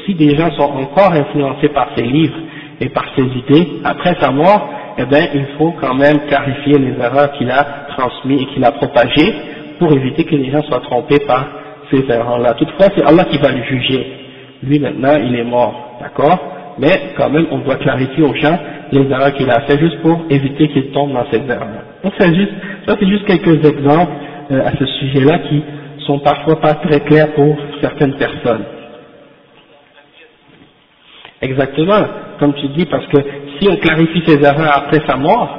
A: si des gens sont encore influencés par ses livres et par ses idées, après sa mort, eh ben, il faut quand même clarifier les erreurs qu'il a transmises et qu'il a propagées pour éviter que les gens soient trompés par ces erreurs-là. Toutefois, c'est Allah qui va le juger. Lui, maintenant, il est mort, d'accord? Mais quand même, on doit clarifier aux gens les erreurs qu'il a fait juste pour éviter qu'ils tombent dans ces erreurs. Donc, c'est juste, ça, c'est juste quelques exemples euh, à ce sujet-là qui sont parfois pas très clairs pour certaines personnes. Exactement, comme tu dis, parce que si on clarifie ses erreurs après sa mort,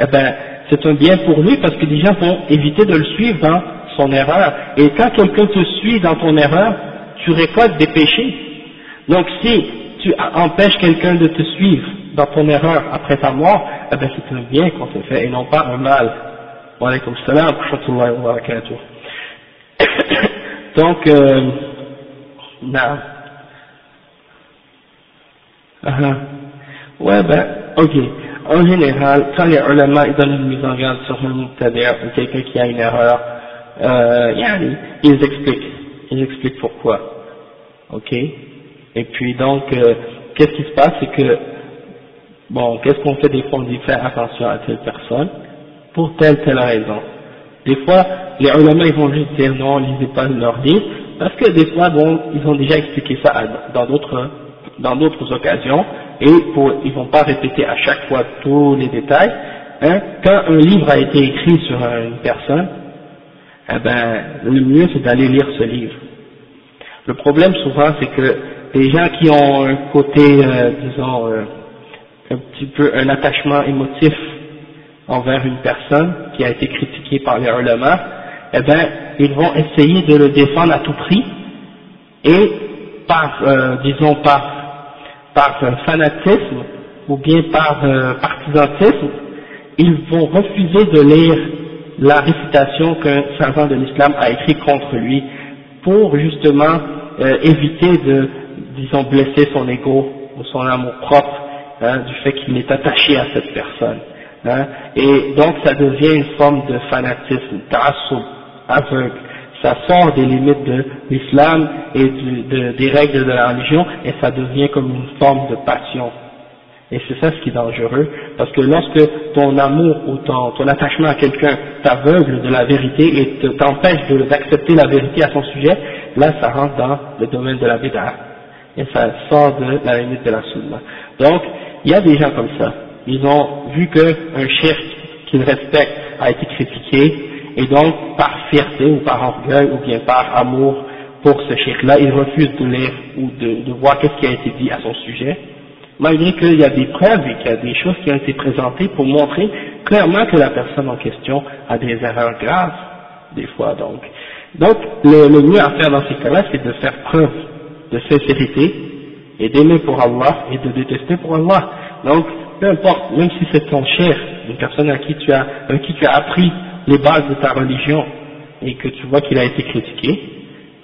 A: eh ben, c'est un bien pour lui parce que les gens vont éviter de le suivre dans son erreur. Et quand quelqu'un te suit dans ton erreur, tu récoltes des péchés. Donc si tu empêches quelqu'un de te suivre dans ton erreur après ta mort, eh ben c'est un bien qu'on te fait et non pas un mal. Wa alaykum salam wa barakatuh. Donc, euh, non. Uh -huh. Ouais, ben, ok. En général, quand les ulama ils donnent une mise en garde sur un muqtadir ou quelqu'un qui a une erreur, euh, ils expliquent. Ils expliquent pourquoi. Ok? Et puis donc, euh, qu'est-ce qui se passe? C'est que, bon, qu'est-ce qu'on fait? Des fois On dit faire attention à telle personne pour telle telle raison. Des fois, les ulama ils vont juste dire non, lisez pas leur livre, parce que des fois, bon, ils ont déjà expliqué ça dans d'autres dans d'autres occasions, et pour, ils vont pas répéter à chaque fois tous les détails. Hein, quand un livre a été écrit sur une personne, eh ben, le mieux c'est d'aller lire ce livre. Le problème souvent c'est que les gens qui ont un côté, euh, disons, euh, un petit peu un attachement émotif envers une personne qui a été critiquée par les ulama, eh ben, ils vont essayer de le défendre à tout prix et par, euh, disons, par par fanatisme ou bien par euh, partisanisme, ils vont refuser de lire la récitation qu'un savant de l'islam a écrit contre lui pour justement euh, éviter de, disons, blesser son ego ou son amour propre hein, du fait qu'il est attaché à cette personne. Hein, et donc ça devient une forme de fanatisme, d'assaut aveugle ça sort des limites de l'islam et de, des règles de la religion et ça devient comme une forme de passion. Et c'est ça ce qui est dangereux, parce que lorsque ton amour ou ton, ton attachement à quelqu'un t'aveugle de la vérité et t'empêche d'accepter la vérité à son sujet, là ça rentre dans le domaine de la bid'a. Et ça sort de la limite de la sunna. Donc, il y a des gens comme ça. Ils ont vu qu'un chef qu'ils respectent a été critiqué, et donc par fierté ou par orgueil ou bien par amour pour ce cheikh-là, il refuse de lire ou de, voir qu'est-ce qui a été dit à son sujet, malgré qu'il y a des preuves et qu'il y a des choses qui ont été présentées pour montrer clairement que la personne en question a des erreurs graves, des fois donc. Donc le, le mieux à faire dans ces cas-là, c'est de faire preuve de sincérité et d'aimer pour Allah et de détester pour Allah. Donc, peu importe, même si c'est ton cher, une personne à qui tu as, à qui tu as appris les bases de ta religion et que tu vois qu'il a été critiqué,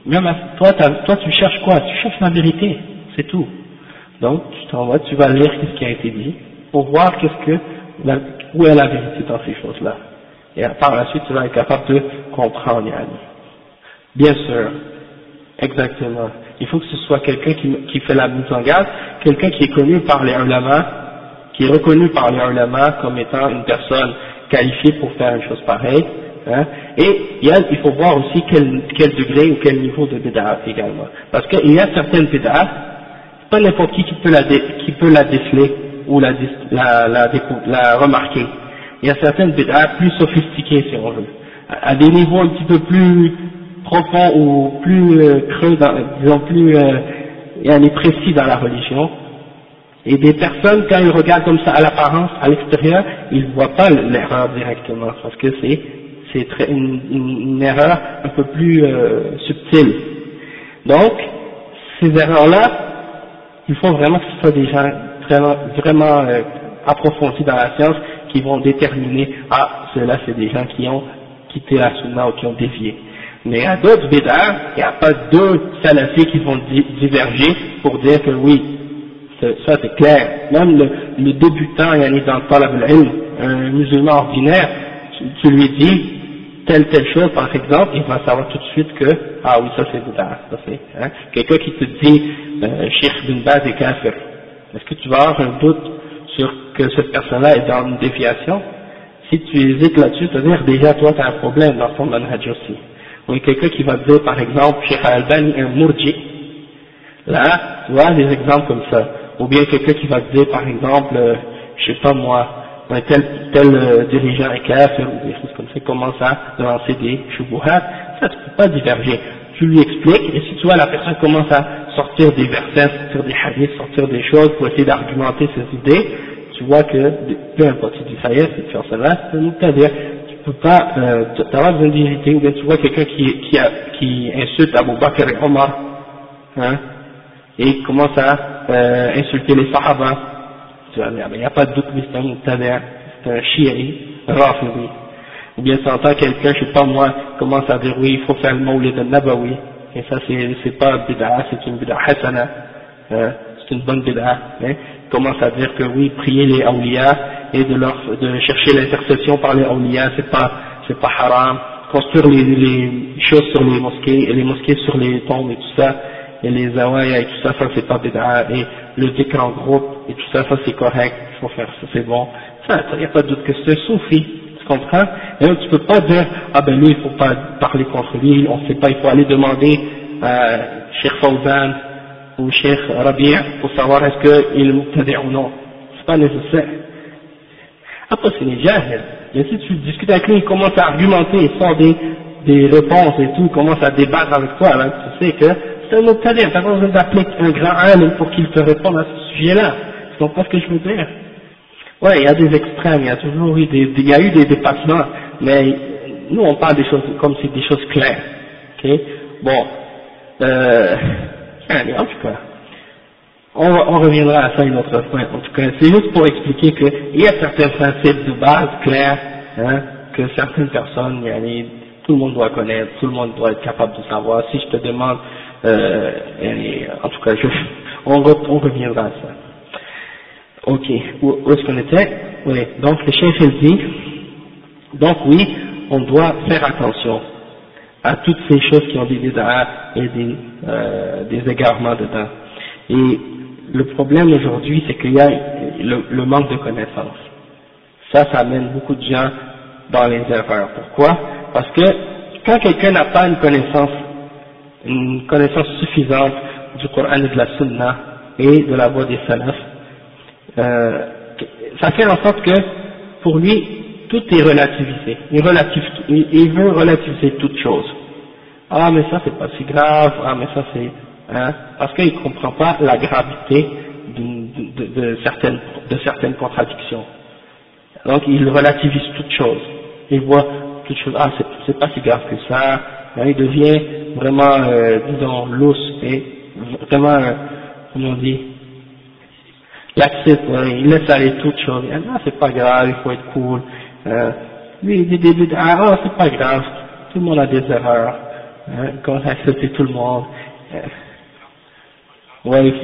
A: même toi, toi tu cherches quoi? Tu cherches la vérité, c'est tout. Donc tu t'en vas, tu vas lire ce qui a été dit pour voir qu'est-ce que où est la vérité dans ces choses-là. Et par la suite, tu vas être capable de comprendre. Bien sûr, exactement. Il faut que ce soit quelqu'un qui, qui, fait la mise en garde, quelqu'un qui est connu par les ulama, qui est reconnu par les ulama comme étant une personne qualifié pour faire une chose pareille. Hein, et il, faut voir aussi quel, degré ou quel niveau de bid'a également. Parce qu'il y a certaines bid'a, pas n'importe qui qui peut la, qui peut la déceler ou la, la remarquer. Il y a certaines bid'a plus sophistiquées si on veut, à, des niveaux un petit peu plus profonds ou plus euh, creux, dans, disons plus euh, précis dans la religion, et des personnes, quand ils regardent comme ça à l'apparence, à l'extérieur, ils ne voient pas l'erreur directement, parce que c'est c'est une, une, erreur un peu plus euh, subtile. Donc, ces erreurs-là, il faut vraiment que ce soit des gens vraiment, vraiment euh, approfondis dans la science qui vont déterminer, ah, ceux-là c'est des gens qui ont quitté la sunna ou qui ont dévié. Mais à d'autres bid'ah, il n'y a pas deux salafis qui vont diverger pour dire que oui, ça c'est clair. Même le, débutant, yani dans le talab al un musulman ordinaire, tu, lui dis telle telle chose par exemple, il va savoir tout de suite que ah oui ça c'est bid'ah, ça c'est hein. quelqu'un qui te dit euh, Sheikh bin Baz est kafir. Est-ce que tu vas avoir un doute sur que cette personne-là est dans une déviation? Si tu hésites là-dessus, c'est-à-dire déjà toi tu as un problème dans ton manhaj aussi. Ou quelqu'un qui va te dire par exemple Sheikh Al-Albani est un murji. Là, tu vois des exemples comme ça. Ou bien quelqu'un qui va te dire par exemple, euh, je sais pas moi, un tel, tel euh, dirigeant est ou des choses comme ça, commence à lancer des shubuhat, ça tu peux pas diverger. Tu lui expliques, et si tu vois la personne commence à sortir des versets, sortir des hadiths, sortir des choses pour essayer d'argumenter ses idées, tu vois que, peu importe, tu dis ça y est, cette personne-là, c'est-à-dire, tu peux pas, euh, tu as besoin d'hésiter, ou bien tu vois quelqu'un qui, qui, qui insulte Abu Bakr et Omar, hein, et commence à euh, insulter les sahaba, il n'y a pas de doute, mais c'est un c'est un chieri, un rafiri. Ou bien tu entends quelqu'un, je sais pas moi, commence à dire oui, il faut faire le mawlid al-nabawi, et ça c'est, pas bid'a, c'est une bid'a hasana, hein, c'est une bonne bid'a, hein, commence à dire que oui, prier les awliya, et de leur, de chercher l'intercession par les awliya, c'est pas, c'est pas haram, construire les, les choses sur les mosquées, et les mosquées sur les tombes et tout ça, et les awaya et tout ça, ça c'est pas bid'a, et le dhikr en groupe et tout ça, ça c'est correct, il faut faire ça, c'est bon. Ça, il n'y a pas de doute que c'est soufi, tu comprends? Et donc tu peux pas dire, ah ben lui il faut pas parler contre lui, on sait pas, il faut aller demander à Cheikh Fawzan ou Cheikh Rabi' pour savoir est-ce qu'il est ou non. C'est pas nécessaire. Après c'est les jahil. Mais si tu discutes avec lui, il commence à argumenter, il sort des, des réponses et tout, il commence à débattre avec toi, tu sais que c'est un mubtadi', t'as pas besoin d'appeler un grand alim pour qu'il te réponde à ce sujet-là. Tu comprends ce que je veux dire? Ouais, il y a des extrêmes, il y a toujours eu des, il y a eu des dépassements, mais nous on parle des choses comme c'est des choses claires. Ok? Bon, euh, en tout cas, on, reviendra à ça une autre fois. En tout cas, c'est juste pour expliquer qu'il y a certains principes de base clairs hein, que certaines personnes, tout le monde doit connaître, tout le monde doit être capable de savoir. Si je te demande, euh, en tout cas, je, on, reviendra à ça. Ok, où, est-ce qu'on était? Oui, donc le chef il dit, donc oui, on doit faire attention à toutes ces choses qui ont des bid'ah et des, euh, des égarements dedans. Et le problème aujourd'hui, c'est qu'il y a le, manque de connaissances. Ça, ça amène beaucoup de gens dans les erreurs. Pourquoi? Parce que quand quelqu'un n'a pas une connaissance, une connaissance suffisante du Coran et de la Sunna et de la voie des salafs, euh, ça fait en sorte que pour lui tout est relativisé. Il, veut relativiser toute chose. Ah mais ça c'est pas si grave, ah mais ça c'est hein, parce qu'il ne comprend pas la gravité de, certaines, de certaines contradictions. Donc il relativise toute chose. Il voit toute chose, ah c'est pas si grave que ça, il devient vraiment, euh, disons, lousse et vraiment, euh, comment on dit, il accepte, il laisse aller toutes choses. Ah, c'est pas grave, il faut être cool. Euh, lui, il dit des bid'ah, ah, oh, c'est pas grave, tout le monde a des erreurs. Hein, quand accepter tout le monde. Euh, oui,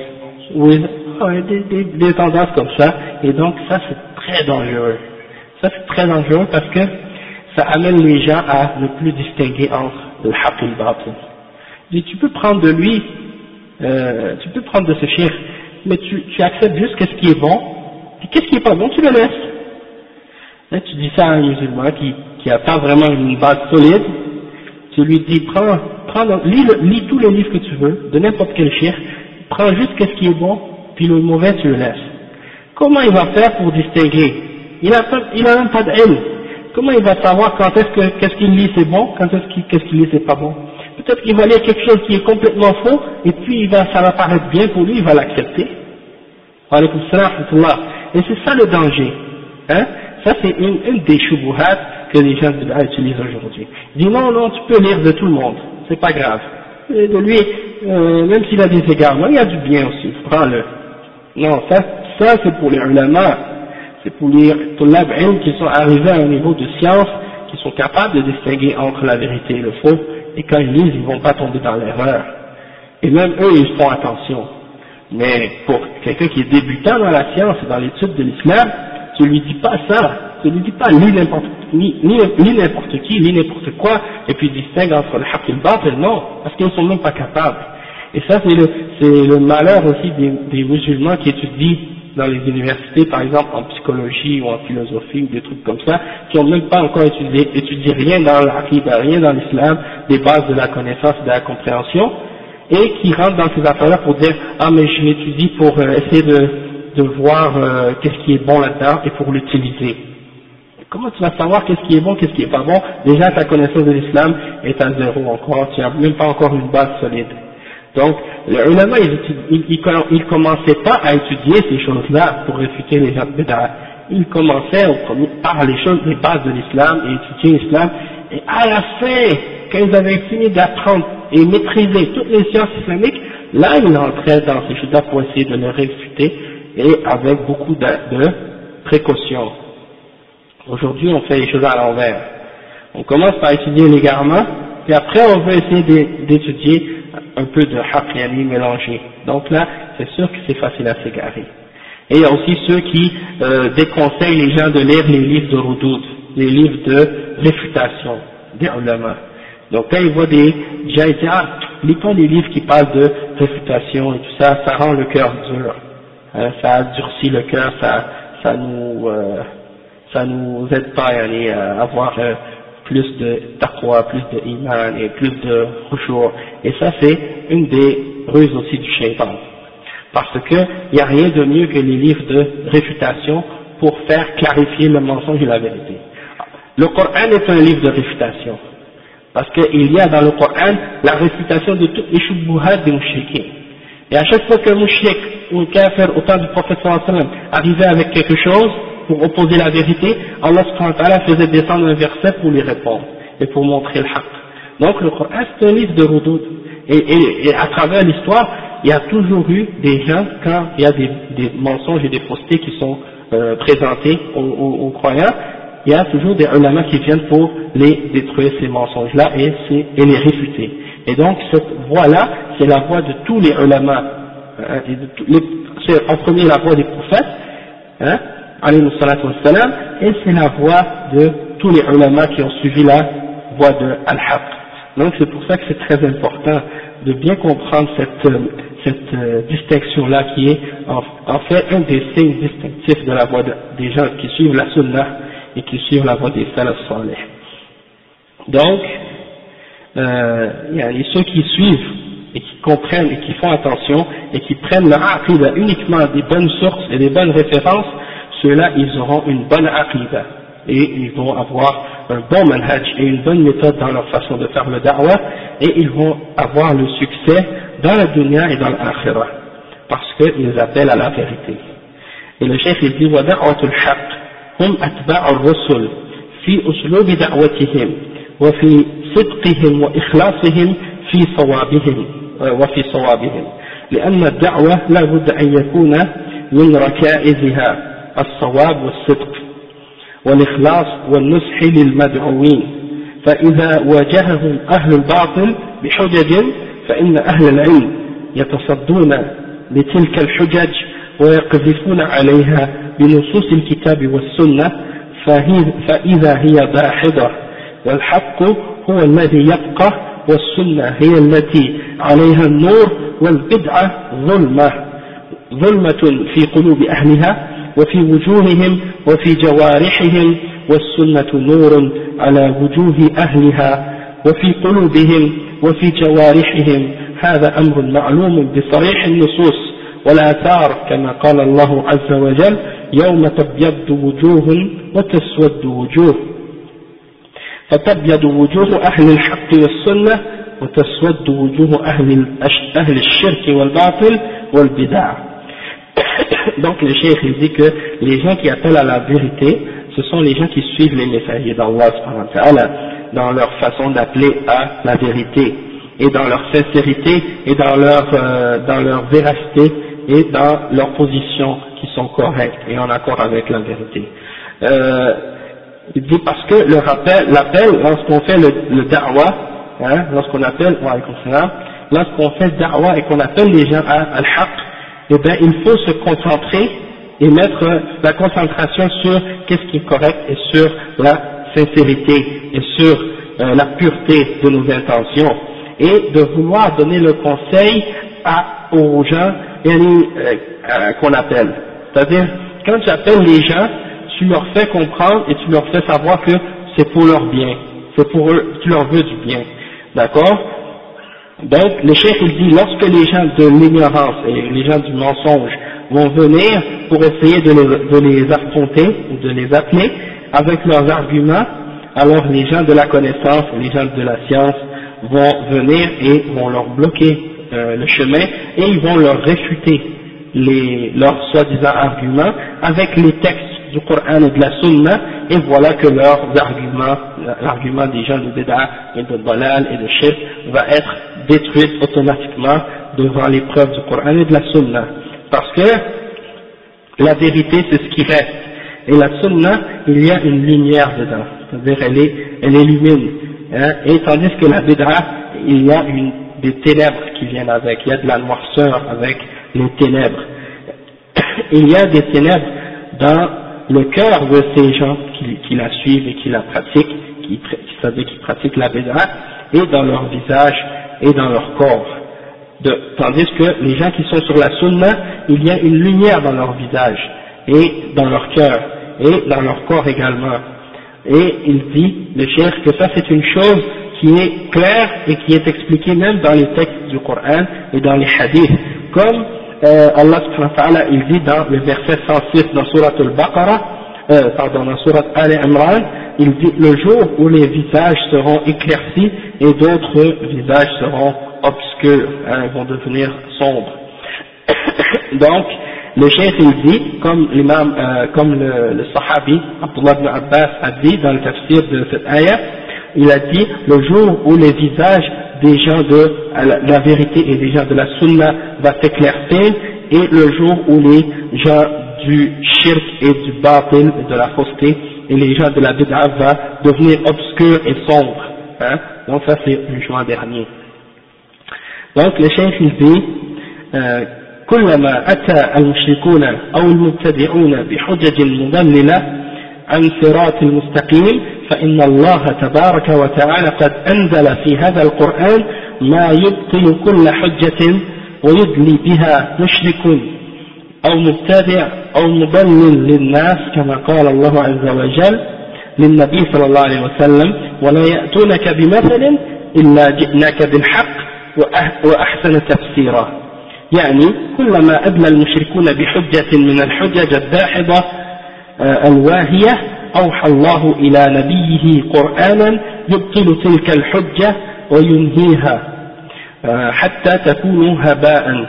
A: oui, ouais, des, des, des tendances comme ça. Et donc, ça, c'est très dangereux. Ça, c'est très dangereux parce que ça amène les gens à ne plus distinguer entre et le batil. Et tu peux prendre de lui, euh, tu peux prendre de ce chien mais tu, acceptes juste qu'est-ce qui est bon, puis qu'est-ce qui est pas bon, tu le laisses. Là, tu dis ça à un musulman qui, qui a pas vraiment une base solide, tu lui dis, prends, prends, lis, tous les livres que tu veux, de n'importe quel chien, prends juste qu'est-ce qui est bon, puis le mauvais tu le laisses. Comment il va faire pour distinguer? Il a, pas, il a même pas de haine. Comment il va savoir quand est-ce que qu'est-ce qu'il lit c'est bon, quand est-ce qu'il qu'est-ce qu'il lit c'est pas bon? Peut-être qu'il va lire quelque chose qui est complètement faux, et puis il va, ça va paraître bien pour lui, il va l'accepter. Et c'est ça le danger. Hein? Ça c'est une, une, des shubuhat que les gens utilisent aujourd'hui. Dit non, non, tu peux lire de tout le monde, c'est pas grave. De lui, euh, même s'il a des égarements, il y a du bien aussi, prends-le. Non, ça, ça c'est pour les ulama, c'est pour les tulab qui sont arrivés à un niveau de science, qui sont capables de distinguer entre la vérité et le faux, et quand ils lisent, ils vont pas tomber dans l'erreur. Et même eux, ils font attention. Mais pour quelqu'un qui est débutant dans la science et dans l'étude de l'islam, tu lui dis pas ça, tu lui dis pas lis n'importe ni, ni, n'importe qui, lis n'importe quoi, et puis distingue entre le haq et le batil, non, parce qu'ils ne sont même pas capables. Et ça, c'est le, c'est le malheur aussi des, des musulmans qui étudient dans les universités, par exemple en psychologie ou en philosophie ou des trucs comme ça, qui n'ont même pas encore étudié, étudié rien dans l'aqida, rien dans l'islam, des bases de la connaissance et de la compréhension, et qui rentrent dans ces affaires-là pour dire ah mais je l'étudie pour euh, essayer de, de voir euh, qu'est-ce qui est bon là-dedans et pour l'utiliser. Comment tu vas savoir qu'est-ce qui est bon, qu'est-ce qui est pas bon? Déjà ta connaissance de l'islam est à zéro encore, tu n'as même pas encore une base solide. Donc, les ulama, ils, ils, commençaient pas à étudier ces choses-là pour réfuter les de Ils commençaient par les choses, les bases de l'islam et étudier l'islam. Et à la fin, quand ils avaient fini d'apprendre et maîtriser toutes les sciences islamiques, là, ils entraient dans ces choses-là pour essayer de les réfuter et avec beaucoup de, précautions. Aujourd'hui, on fait les choses à l'envers. On commence par étudier les garments, et après on veut essayer d'étudier un peu de haqqiyani mélangé. Donc là, c'est sûr que c'est facile à s'égarer. Et il y a aussi ceux qui euh, déconseillent les gens de lire les livres de Roudoud, les livres de réfutation des ulama. Donc quand ils voient des gens, ils disent, ah, lis pas les livres qui parlent de réfutation et tout ça, ça rend le cœur dur. Hein, ça durcit le cœur, ça, ça nous, euh, ça nous aide pas à avoir euh, plus de taqwa, plus de iman et plus de khushu'. Et ça c'est une des ruses aussi du shaitan. Parce qu'il n'y a rien de mieux que les livres de réfutation pour faire clarifier le mensonge et la vérité. Le Coran est un livre de réfutation. Parce qu'il y a dans le Coran la réfutation de toutes les shubuhat des mouchriquins. Et à chaque fois qu'un mouchrik ou un kafir au temps du prophète sallam arrivait avec quelque chose, pour opposer la vérité, Allah faisait descendre un verset pour lui répondre et pour montrer le haqq. Donc le Coran c'est un livre de Roudoud. Et, à travers l'histoire, il y a toujours eu des gens, quand il y a des, mensonges et des faussetés qui sont euh, présentés aux, croyants, il y a toujours des ulama qui viennent pour les détruire ces mensonges-là et, et, les réfuter. Et donc cette voie-là, c'est la voie de tous les ulama. Hein, c'est en premier la voie des prophètes, hein, et c'est la voie de tous les ulama qui ont suivi la voie de Al-Haq. Donc c'est pour ça que c'est très important de bien comprendre cette, cette euh, distinction-là qui est en, fait un des signes distinctifs de la voie des gens qui suivent la Sunnah et qui suivent la voie des salaf salih. Donc, euh, il y a ceux qui suivent et qui comprennent et qui font attention et qui prennent leur aqidah uniquement des bonnes sources et des bonnes références, ceux-là, ils auront une bonne aqidah et ils vont avoir un bon manhaj et une bonne méthode dans leur façon de faire le da'wah et ils vont avoir le succès dans la dunya et dans l'akhirah parce qu'ils appellent à la vérité. Et le chef il dit وَدَعْوَةُ الْحَقِّ هُمْ أَتْبَعُ الرُّسُلِ في أسلوب دعوتهم وفي صدقهم وإخلاصهم في صوابهم وفي صوابهم لأن الدعوة لا بد أن يكون من ركائزها الصواب والصدق والإخلاص والنصح للمدعوين. فإذا واجههم أهل الباطل بحجج فإن أهل العلم يتصدون لتلك الحجج ويقذفون عليها بنصوص الكتاب والسنة فإذا هي باحضة. والحق هو الذي يبقى والسنة هي التي عليها النور والبدعة ظلمة. ظلمة في قلوب أهلها وفي وجوههم وفي جوارحهم والسنة نور على وجوه أهلها وفي قلوبهم وفي جوارحهم. هذا أمر معلوم بصريح النصوص والآثار كما قال الله عز وجل يوم تبيض وجوه وتسود وجوه. فتبيض وجوه أهل الحق والسنة وتسود وجوه أهل, الشرك والباطل والبدع. Donc le cheikh il dit que les gens qui appellent à la vérité, ce sont les gens qui suivent les messagers d'Allah dans leur façon d'appeler à la vérité et dans leur sincérité et dans leur, euh, dans leur véracité et dans leurs positions qui sont correctes et en accord avec la vérité. Euh, il dit parce que le rappel, l'appel, lorsqu'on fait le, le da'wah, hein, lorsqu'on appelle, lorsqu'on fait da'wah et qu'on appelle les gens à al-haq, eh bien il faut se concentrer et mettre la concentration sur qu'est-ce qui est correct et sur la sincérité et sur euh, la pureté de nos intentions et de vouloir donner le conseil aux gens euh, qu'on appelle. C'est-à-dire, quand tu appelles les gens, tu leur fais comprendre et tu leur fais savoir que c'est pour leur bien, c'est pour eux, tu leur veux du bien. D'accord? Donc, le chef il dit, lorsque les gens de l'ignorance et les gens du mensonge vont venir pour essayer de les, de les affronter ou de les appeler avec leurs arguments, alors les gens de la connaissance les gens de la science vont venir et vont leur bloquer euh, le chemin et ils vont leur réfuter les, leurs soi-disant arguments avec les textes du Coran et de la Sunna et voilà que leurs arguments, l'argument des gens de Bida et de Balal et de Chef va être détruit automatiquement devant les preuves du Coran et de la Sunna. Parce que la vérité c'est ce qui reste. Et la Sunna il y a une lumière dedans. C'est-à-dire elle, est, elle illumine hein, et tandis que la Bida il y a une, des ténèbres qui viennent avec. Il y a de la noirceur avec les ténèbres. Il y a des ténèbres dans le cœur de ces gens qui, la suivent et qui la pratiquent, qui, qui, qui pratiquent la bédra, et dans leur visage et dans leur corps. Tandis que les gens qui sont sur la sunna, il y a une lumière dans leur visage et dans leur cœur et dans leur corps également. Et il dit, le cher, que ça c'est une chose qui est claire et qui est expliquée même dans les textes du Coran et dans les hadiths, comme euh, Allah subhanahu wa ta'ala il dit dans le verset 106 dans Surat al-Baqarah, euh, pardon, dans Surat Al-Imran, il dit le jour où les visages seront éclaircis et d'autres visages seront obscurs, hein, vont devenir sombres. Donc, le chef il dit, comme l'imam, euh, comme le, le sahabi, Abdullah ibn Abbas a dit dans le tafsir de cette ayah, il a dit le jour où les visages des gens de la vérité et des gens de la sunna va s'éclaircir et le jour où les gens du shirk et du batil et de la fausseté et les gens de la bid'a va devenir obscurs et sombres. Hein? Donc ça c'est le juin dernier. Donc le chef il dit كلما أتى المشركون أو المبتدعون بحجج مضللة عن صراط المستقيم فإن الله تبارك وتعالى قد أنزل في هذا القرآن ما يبطل كل حجة ويدلي بها مشرك أو مبتدع أو مضلل للناس كما قال الله عز وجل للنبي صلى الله عليه وسلم ولا يأتونك بمثل إلا جئناك بالحق وأحسن تفسيرا. يعني كلما أدلى المشركون بحجة من الحجج الداحضة آه، الواهية أوحى الله إلى نبيه قرآنا يبطل تلك الحجة وينهيها حتى تكون هباء.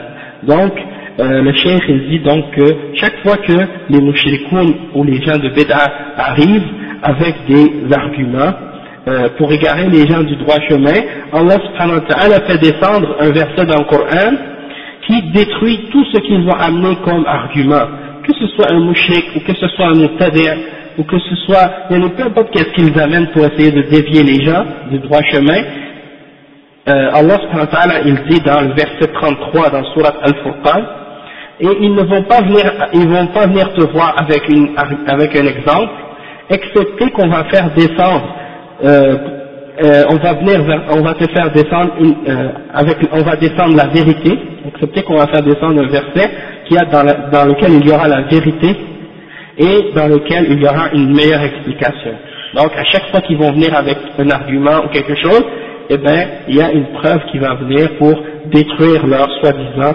A: Donc euh, le cheikh il dit donc que chaque fois que les mouchrikoun ou les gens de Bid'a arrivent avec des arguments euh, pour égarer les gens du droit chemin, Allah subhanahu wa ta'ala fait descendre un verset dans le Coran qui détruit tout ce qu'ils ont amené comme argument, que ce soit un mouchrik ou que ce soit un mutadi' ou que ce soit, il y a peu importe qu'est-ce qu'ils amènent pour essayer de dévier les gens du droit chemin, euh, Allah subhanahu wa ta'ala, il dit dans le verset 33 dans Surat Al-Furqan, et ils ne vont pas venir, ils vont pas venir te voir avec, une, avec un exemple, excepté qu'on va faire descendre, euh, euh, on va venir, on va te faire descendre une, euh, avec, on va descendre la vérité, excepté qu'on va faire descendre un verset qui a dans, dans lequel il y aura la vérité et dans lequel il y aura une meilleure explication. Donc à chaque fois qu'ils vont venir avec un argument ou quelque chose, eh bien il y a une preuve qui va venir pour détruire leur soi-disant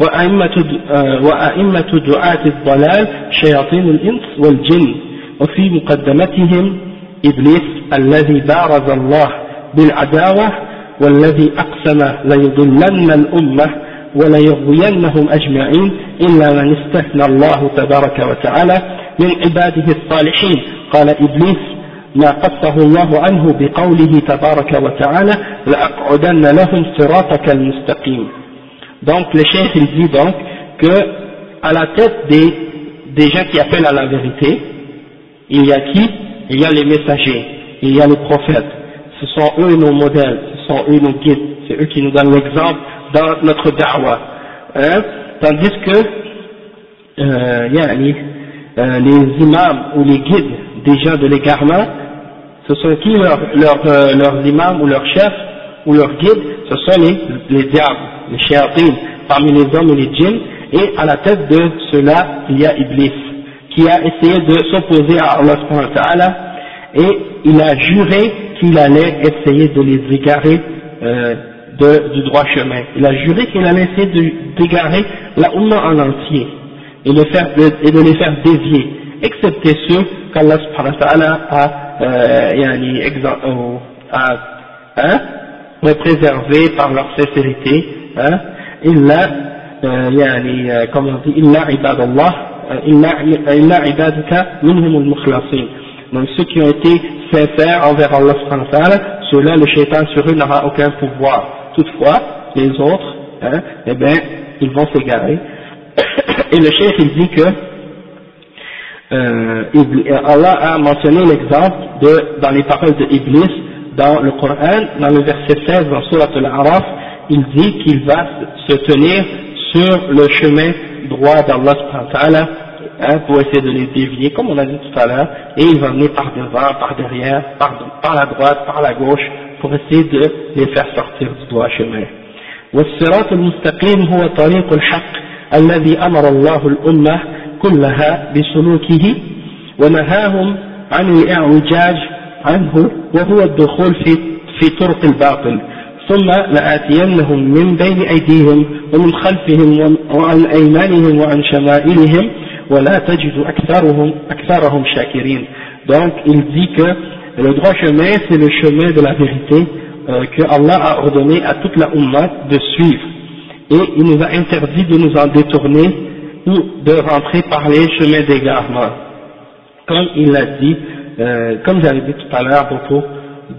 A: وأئمة وأئمة دعاة الضلال شياطين الإنس والجن. وفي مقدمتهم إبليس الذي بارز الله بالعداوة والذي أقسم ليضلن الأمة وليغوينهم أجمعين إلا من استثنى الله تبارك وتعالى من عباده الصالحين. قال إبليس ما قصه الله عنه بقوله تبارك وتعالى لأقعدن لهم صراطك المستقيم. Donc le chef il dit donc que à la tête des, des gens qui appellent à la vérité il y a qui? Il y a les messagers. Il y a les prophètes. Ce sont eux nos modèles. Ce sont eux nos guides. C'est eux qui nous donnent l'exemple dans notre da'wah. Hein? tandis que euh, euh, les imams ou les guides des gens de l'égarement ce sont qui leurs leur, euh, leurs imams ou leurs chefs ou leurs guides? Ce sont les, les diables, les shayatines parmi les hommes et les djinns et à la tête de cela il y a Iblis qui a essayé de s'opposer à Allah subhanahu wa ta'ala et il a juré qu'il allait essayer de les égarer euh, du droit chemin. Il a juré qu'il allait essayer d'égarer la Ummah en entier et de, les faire dévier, excepté ceux qu'Allah subhanahu ta'ala a, euh, yani, euh, a hein, préservés par leur sincérité. Hein, illa, euh, euh, comment on dit, illa ibadallah, euh, illa, illa ibaduka minhum al-mukhlasin. Donc ceux qui ont été sincères envers Allah subhanahu wa ta'ala, ceux-là, le shaitan sur eux n'aura aucun pouvoir. Toutefois, les autres, hein, eh bien, ils vont s'égarer. Et le chef, il dit que euh, Allah a mentionné l'exemple de, dans les paroles de Iblis, dans le Coran, dans le verset 16, dans Surat al-Araf, il dit qu'il va se tenir sur le chemin droit d'Allah hein, pour essayer de les dévier, comme on a dit tout à l'heure, et il va venir par devant, par derrière, par, par la droite, par la gauche, pour essayer de les faire sortir du droit chemin. والصراط المستقيم هو طريق الحق الذي أمر الله الأمة كلها بسلوكه ونهاهم عن الإعوجاج عنه وهو الدخول في, في طرق الباطل ثم لآتينهم من بين أيديهم ومن خلفهم وعن أيمانهم وعن شمائلهم ولا تجد أكثرهم, أكثرهم شاكرين donc il dit que le droit chemin c'est le chemin de la vérité euh, que Allah a ordonné à toute la Ummah de suivre et il nous a interdit de nous en détourner ou de rentrer par les chemins d'égarement comme il l'a dit euh, comme j'avais dit tout à l'heure à propos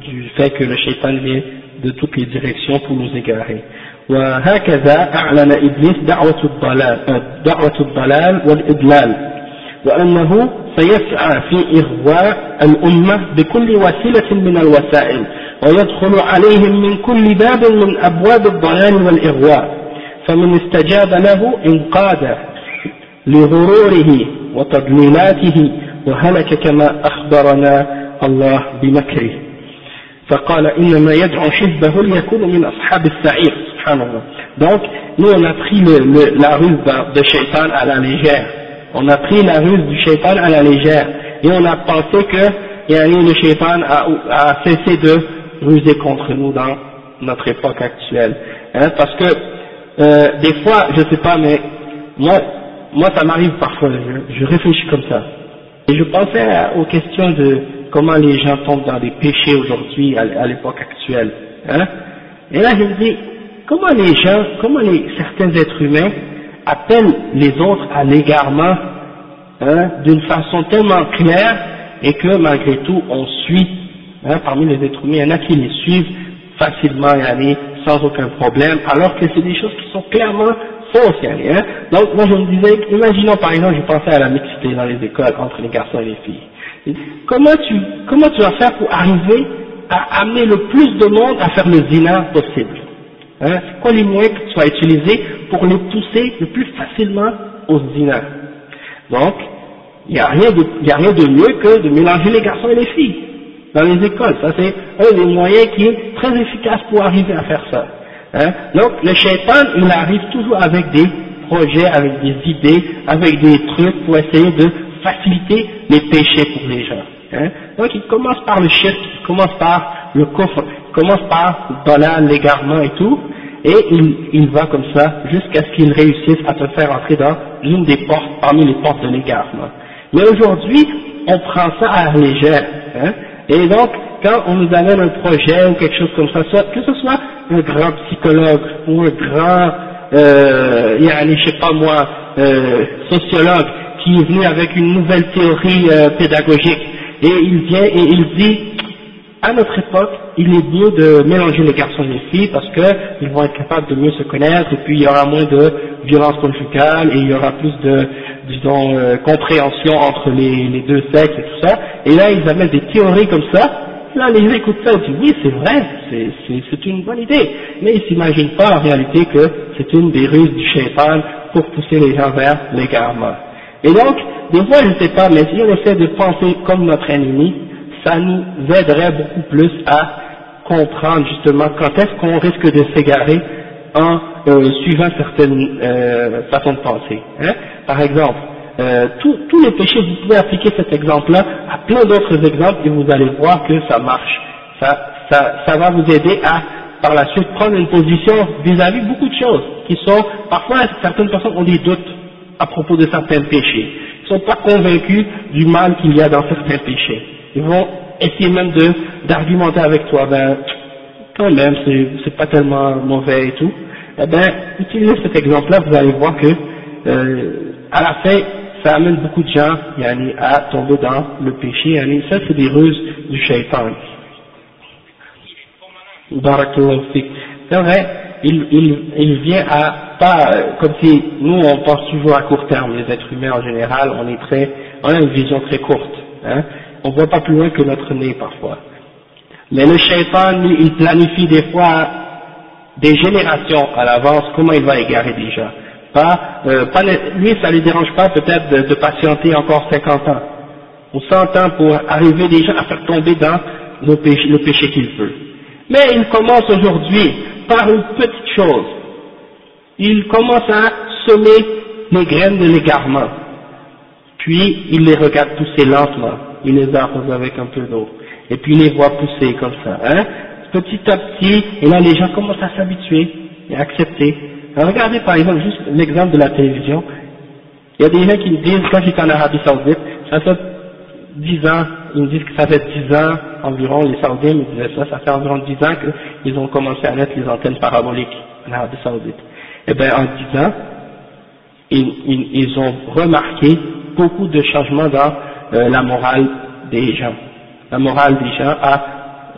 A: du fait que le shaitan vient de toutes les directions pour nous égarer. وهكذا أعلن إبليس دعوة الضلال, دعوة الضلال والإضلال وأنه سيسعى في إغواء الأمة بكل وسيلة من الوسائل ويدخل عليهم من كل باب من أبواب الضلال والإغواء فمن استجاب له انقاد لغروره وتضليلاته وهلك كما أخبرنا الله بمكره فقال إنما يدعو حزبه ليكون من أصحاب السعير سبحان الله donc nous on a pris le, le, la ruse de Shaitan à la légère on a pris la ruse du Shaitan à la légère et on a pensé que yani, le Shaitan a, a cessé de ruser contre nous dans notre époque actuelle hein, parce que euh, des fois je sais pas mais moi moi ça m'arrive parfois je, je réfléchis comme ça et je pensais aux questions de comment les gens tombent dans des péchés aujourd'hui, à, l'époque actuelle. Hein? Et là, je me dis, comment les gens, comment les, certains êtres humains appellent les autres à l'égarement hein, d'une façon tellement claire et que malgré tout, on suit, hein, parmi les êtres humains, il y en a qui les suivent facilement, sans aucun problème, alors que c'est des choses qui sont clairement fausse, hein? Donc, moi, je me disais, imaginons par exemple, je pensais à la mixité dans les écoles entre les garçons et les filles. Comment tu, comment tu vas faire pour arriver à amener le plus de monde à faire le zina possible hein? C'est quoi les moyens que tu vas utiliser pour les pousser le plus facilement au zina? Donc, il n'y a, rien de, y a rien de mieux que de mélanger les garçons et les filles dans les écoles. Ça, c'est un des moyens qui est très efficace pour arriver à faire ça. Hein? Donc le shaitan, il arrive toujours avec des projets, avec des idées, avec des trucs pour essayer de faciliter les péchés pour les gens. Hein? Donc il commence par le shirk, il commence par le coffre, il commence par le l'égarement et tout, et il, il va comme ça jusqu'à ce qu'il réussisse à te faire entrer dans l'une des portes, parmi les portes de l'égarement. Mais aujourd'hui, on prend ça à la légère. Hein? Et donc, quand on nous amène un projet ou quelque chose comme ça, soit, que ce soit un grand psychologue ou un grand euh, il je sais pas moi, euh, sociologue qui est venu avec une nouvelle théorie euh, pédagogique et il vient et il dit à notre époque, il est mieux de mélanger les garçons et les filles parce qu'ils vont être capables de mieux se connaître et puis il y aura moins de violence conjugale et il y aura plus de, disons, euh, compréhension entre les, les, deux sexes et tout ça. Et là, ils amènent des théories comme ça. Là, les gens écoutent ça et disent oui, c'est vrai, c'est une bonne idée. Mais ils s'imaginent pas en réalité que c'est une des ruses du shaitan pour pousser les gens vers l'égarement. Et donc, des fois, je ne sais pas, mais si on essaie de penser comme notre ennemi, ça nous aiderait beaucoup plus à comprendre justement quand est-ce qu'on risque de s'égarer en euh, suivant certaines euh, façons de penser. Hein. Par exemple, euh, tous les péchés, vous pouvez appliquer cet exemple-là à plein d'autres exemples et vous allez voir que ça marche. Ça, ça, ça va vous aider à, par la suite, prendre une position vis-à-vis beaucoup de choses qui sont, parfois certaines personnes ont des doutes à propos de certains péchés. Ils ne sont pas convaincus du mal qu'il y a dans certains péchés ils vont essayer même d'argumenter avec toi, ben quand même c'est pas tellement mauvais et tout, eh ben utilisez cet exemple-là, vous allez voir que euh, à la fin ça amène beaucoup de gens yani, à tomber dans le péché, yani, ça c'est des ruses du shaitan. C'est vrai, il, il, il vient à pas comme si nous on pense toujours à court terme, les êtres humains en général, on est très, on a une vision très courte. Hein on voit pas plus loin que notre nez parfois. Mais le shaitan, lui, il planifie des fois des générations à l'avance comment il va égarer gens. Pas, euh, pas, lui, ça lui dérange pas peut-être de, patienter encore 50 ans ou 100 ans pour arriver déjà à faire tomber dans le péché, le péché qu'il veut. Mais il commence aujourd'hui par une petite chose. Il commence à semer les graines de l'égarement. Puis il les regarde pousser lentement il les arrose avec un peu d'eau, et puis il les voit pousser comme ça, hein, petit à petit, et là les gens commencent à s'habituer et à accepter. regardez par exemple juste l'exemple de la télévision, il y a des gens qui me disent, quand j'étais en Arabie Saoudite, ça fait 10 ans, ils me disent que ça fait 10 ans environ, les Saoudiens me disaient ça, ça fait environ 10 ans qu'ils ont commencé à mettre les antennes paraboliques en Arabie Saoudite. Eh bien en 10 ans, ils, ont remarqué beaucoup de changements dans euh, la morale des gens. La morale des gens a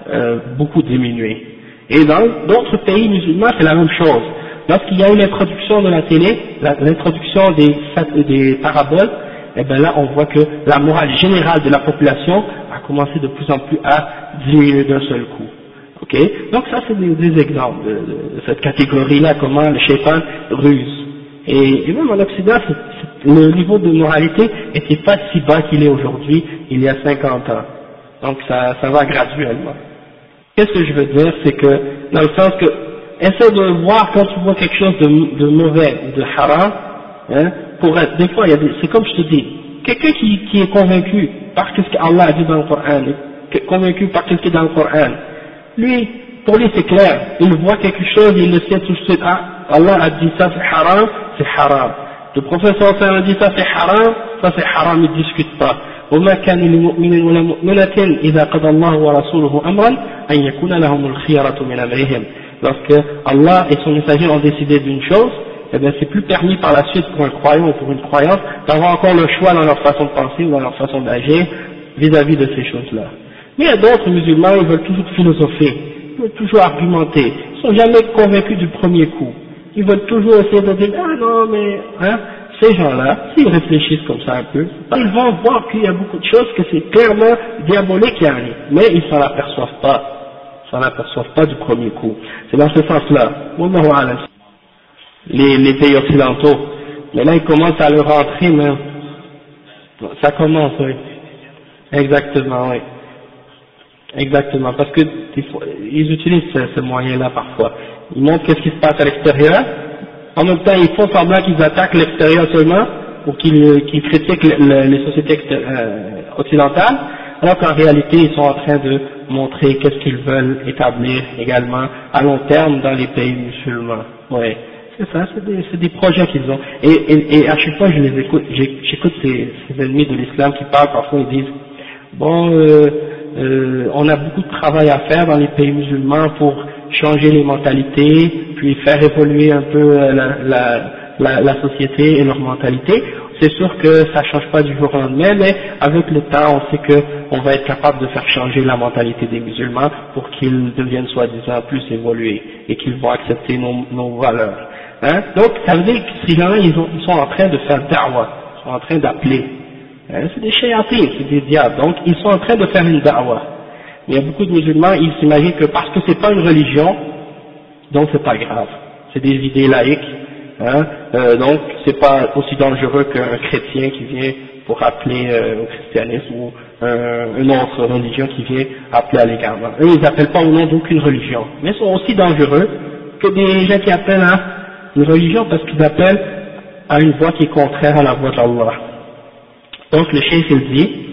A: euh, beaucoup diminué. Et dans d'autres pays musulmans, c'est la même chose. Lorsqu'il y a eu l'introduction de la télé, l'introduction des, des paraboles, eh bien là on voit que la morale générale de la population a commencé de plus en plus à diminuer d'un seul coup. Donc ça c'est des, exemples de, cette catégorie-là, comment le shaitan ruse. Et, même en Occident, le niveau de moralité n'était pas si bas qu'il est aujourd'hui, il y a 50 ans. Donc ça, ça va graduellement. Qu'est-ce que je veux dire? C'est que, dans le sens que, essaie de voir quand tu vois quelque chose de, mauvais de haram, hein, pour être, des fois, c'est comme je te dis, quelqu'un qui, qui, est convaincu par ce qu'Allah a dit dans le Coran, convaincu par ce qui est dans le Coran, lui, pour lui c'est clair, il voit quelque chose, il le sait tout de suite, ah, Allah a dit ça c'est haram, c'est haram. Le prophète sallallahu alayhi wa sallam a dit ça c'est haram, ça c'est haram, il ne discute pas. وما كان لمؤمن ولا مؤمنة إذا قضى الله ورسوله أمرا أن يكون لهم الخيرة من أمرهم. Lorsque Allah et son messager ont décidé d'une chose, eh bien c'est plus permis par la suite pour un croyant ou pour une croyante d'avoir encore le choix dans leur façon de penser ou dans leur façon d'agir vis-à-vis de ces choses-là. Mais il y a d'autres musulmans, ils veulent toujours philosopher, ils veulent toujours argumenter, ils sont jamais convaincus du premier coup ils veulent toujours essayer de dire, ah non, mais, hein, ces gens-là, s'ils réfléchissent comme ça un peu, ils vont voir qu'il y a beaucoup de choses que c'est clairement diabolique qui arrive, mais ils s'en aperçoivent pas, ils s'en aperçoivent pas du premier coup. C'est dans ce sens-là. Les, les pays occidentaux, mais là ils commencent à le rentrer, mais ça commence, oui. Exactement, oui. Exactement, parce que ils utilisent ce, ce moyen-là parfois ils montrent qu'est-ce qui se passe à l'extérieur, en même temps ils font semblant qu'ils attaquent l'extérieur seulement, ou qu'ils critiquent les sociétés euh, occidentales, alors qu'en réalité ils sont en train de montrer qu'est-ce qu'ils veulent établir également à long terme dans les pays musulmans. Ouais, c'est ça, c'est des, projets qu'ils ont. Et, à chaque fois je les écoute, j'écoute ces, ces, ennemis de l'islam qui parlent, parfois ils disent, bon, euh, euh, on a beaucoup de travail à faire dans les pays musulmans pour changer les mentalités, puis faire évoluer un peu la, la, la, la société et leur mentalité. C'est sûr que ça change pas du jour au lendemain, mais avec le temps, on sait qu'on va être capable de faire changer la mentalité des musulmans pour qu'ils deviennent soi-disant plus évolués et qu'ils vont accepter nos, nos valeurs. Hein Donc, ça veut dire que ces gens-là, ils, ils, sont en train de faire da'wah, ils sont en train d'appeler. Hein c'est des shayatines, c'est des diables. Donc, ils sont en train de faire une da'wah. Il y a beaucoup de musulmans, ils s'imaginent que parce que c'est pas une religion, donc c'est pas grave. C'est des idées laïques, hein, euh, donc c'est pas aussi dangereux qu'un chrétien qui vient pour appeler euh, au christianisme ou euh, une autre religion qui vient appeler à l'égarement. Eux, ils n'appellent pas au nom d'aucune religion, mais ils sont aussi dangereux que des gens qui appellent à une religion parce qu'ils appellent à une voie qui est contraire à la voie d'Allah. Donc le chef il dit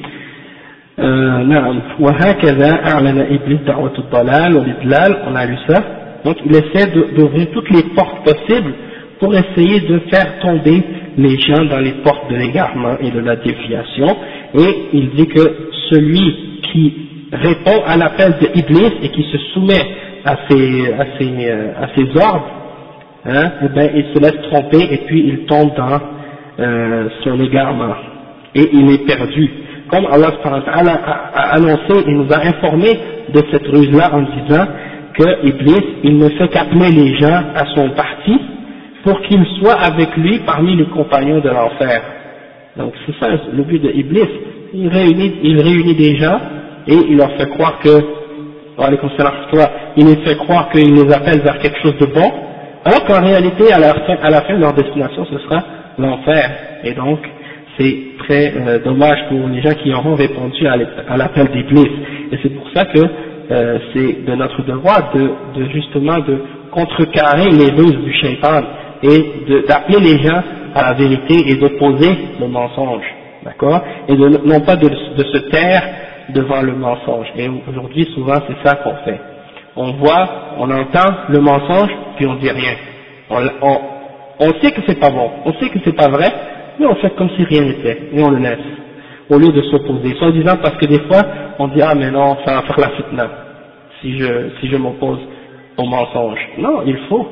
A: نعم وهكذا أعلن إبليس دعوة الضلال والإضلال on a lu ça donc il essaie d'ouvrir toutes les portes possibles pour essayer de faire tomber les gens dans les portes de l'égarement et de la déviation et il dit que celui qui répond à l'appel de Iblis et qui se soumet à ses, à ses, à ses ordres hein, eh ben, il se laisse tromper et puis il tombe dans euh, son égarement et il est perdu comme Allah a annoncé et nous a informé de cette ruse-là en disant que Iblis, il ne fait qu'appeler les gens à son parti pour qu'ils soient avec lui parmi les compagnons de l'enfer. Donc c'est ça le but de Iblis. Il réunit, il réunit des gens et il leur fait croire que, il les fait croire qu'il les appelle vers quelque chose de bon, alors qu'en réalité, à la fin, à la fin leur destination, ce sera l'enfer. Et donc, c'est très euh, dommage pour les gens qui auront répondu à l'appel d'Iblis. Et c'est pour ça que euh, c'est de notre devoir de, justement de contrecarrer les ruses du shaitan et d'appeler les gens à la vérité et d'opposer le mensonge, d'accord? Et de, non pas de, se taire devant le mensonge. Et aujourd'hui, souvent, c'est ça qu'on fait. On voit, on entend le mensonge, puis on dit rien. On, on, on sait que c'est pas bon, on sait que c'est pas vrai, mais on fait comme si rien n'était, et on le laisse, au lieu de s'opposer, soit disant parce que des fois, on dit, ah mais non, ça va faire la fitna, si je, si je m'oppose au mensonge. Non, il faut,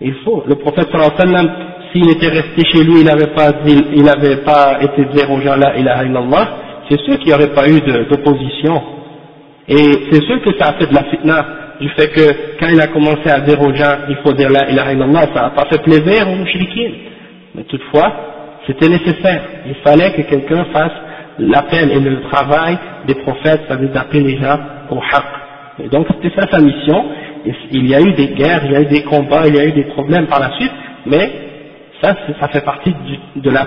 A: il faut. Le prophète sallallahu s'il était resté chez lui, il n'avait pas il n'avait pas été dire aux gens la ilaha illallah, c'est sûr qu'il n'y aurait pas eu d'opposition. Et c'est sûr que ça a fait de la fitna, du fait que quand il a commencé à dire aux gens, il faut dire la ilaha illallah, ça n'a pas fait plaisir aux mouchriquins. Mais toutefois, c'était nécessaire. Il fallait que quelqu'un fasse l'appel et le travail des prophètes, ça veut dire d'appeler les gens au haqq. Et donc c'était ça sa mission. il y a eu des guerres, il y a eu des combats, il y a eu des problèmes par la suite, mais ça, ça fait partie de, la,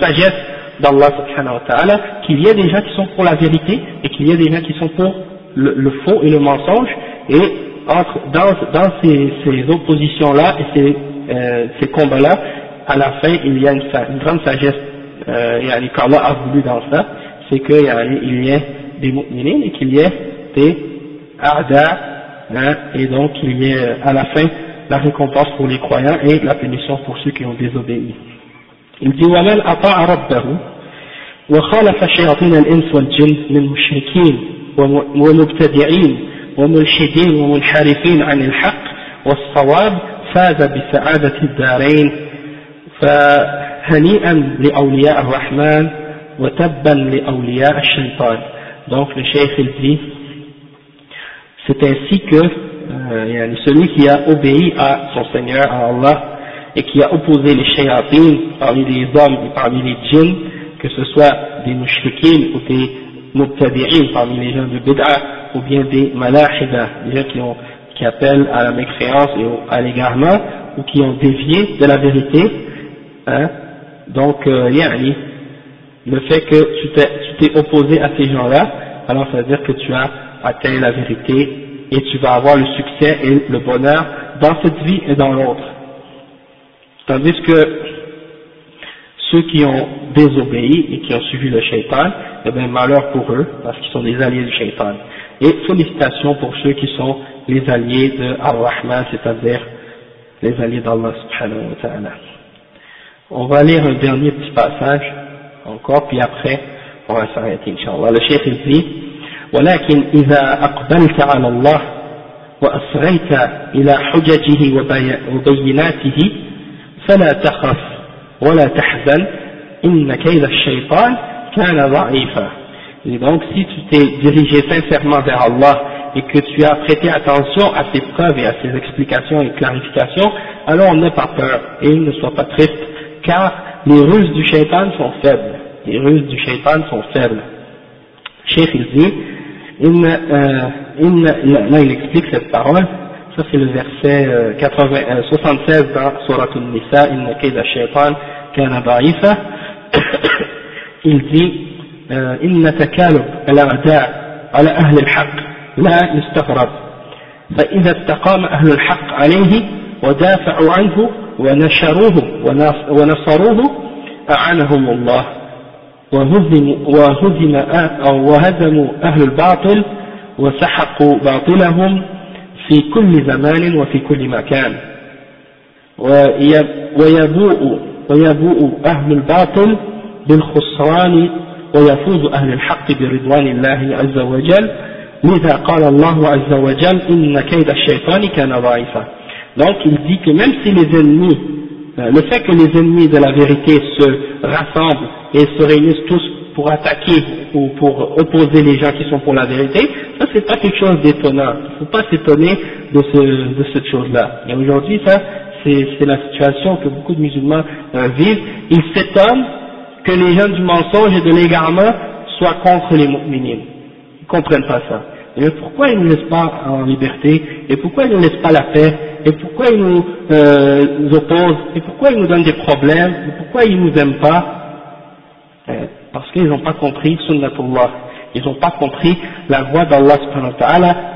A: sagesse d'Allah subhanahu wa ta'ala, qu'il y ait des gens qui sont pour la vérité et qu'il y ait des gens qui sont pour le, faux et le mensonge, et entre, dans, ces, oppositions-là et ces, euh, ces combats-là, à la fin, il y a une, une grande sagesse euh, qu'Allah a voulu dans ça, c'est qu'il y ait des mu'minines et qu'il y ait des a'da, hein, et donc il y ait à la fin la récompense pour les croyants et la punition pour ceux qui ont désobéi. Il dit ومن أطاع ربه وخالف شياطين الإنس والجن من مشركين ومبتدعين وملحدين ومنحرفين عن الحق والصواب فاز بسعادة الدارين فهنيئا لأولياء الرحمن وتبا لأولياء الشيطان donc le cheikh il dit c'est ainsi que euh, celui qui a obéi à son Seigneur, à Allah, et qui a opposé les shayatines parmi les hommes et parmi les djinns, que ce soit des mushrikines ou des mubtadi'in parmi les gens de bid'a, ou bien des malahida, des gens qui, ont, qui appellent à la mécréance et à l'égarement, ou qui ont dévié de la vérité, Hein? Donc, euh, le fait que tu t'es opposé à ces gens-là, alors ça veut dire que tu as atteint la vérité et tu vas avoir le succès et le bonheur dans cette vie et dans l'autre. Tandis que ceux qui ont désobéi et qui ont suivi le shaitan, eh bien malheur pour eux, parce qu'ils sont des alliés du shaitan. Et félicitations pour ceux qui sont les alliés de Ar-Rahman, c'est-à-dire les alliés d'Allah subhanahu wa ta'ala. On va lire un dernier petit passage encore, puis après on va s'arrêter, Inch'Allah. Le chef il dit ولكن إذا أقبلت على الله وأصغيت إلى حججه وبيناته فلا تخف ولا تحزن إن كيد الشيطان كان ضعيفا Et donc, si tu t'es dirigé sincèrement vers Allah et que tu as prêté attention à ses preuves et à ses explications et clarifications, alors n'aie pas peur et ne sois pas triste, car les ruses du shaitan sont faibles. Les ruses du shaitan sont faibles. Cheikh il dit, in, là il explique cette parole, ça c'est le verset 80, euh, 76 euh, dans Surah Al-Nisa, inna kayda shaitan kana da'ifa, il dit, إن تكالب الأعداء على أهل الحق لا يستغرب فإذا استقام أهل الحق عليه ودافعوا عنه ونشروه ونصروه أعانهم الله. وهزم وهزم أو وهزموا أهل الباطل وسحقوا باطلهم في كل زمان وفي كل مكان. ويبوء ويبوء أهل الباطل بالخسران ويفوز أهل الحق برضوان الله عز وجل. لذا قال الله عز وجل إن كيد الشيطان كان ضعيفا. Donc il dit que même si les ennemis euh, le fait que les ennemis de la vérité se rassemblent et se réunissent tous pour attaquer ou pour opposer les gens qui sont pour la vérité, ça c'est pas quelque chose d'étonnant. Il faut pas s'étonner de, ce, de cette chose-là. Et aujourd'hui, ça, c'est la situation que beaucoup de musulmans euh, vivent. Ils s'étonnent que les gens du mensonge et de l'égarement soient contre les mu'minines. Ils ne comprennent pas ça. Et pourquoi ils ne nous laissent pas en liberté Et pourquoi ils ne nous laissent pas la paix Et pourquoi ils nous, euh, opposent Et pourquoi ils nous donnent des problèmes Et pourquoi ils nous aiment pas euh, Parce qu'ils n'ont pas compris Sunnatullah. Ils n'ont pas compris la voie d'Allah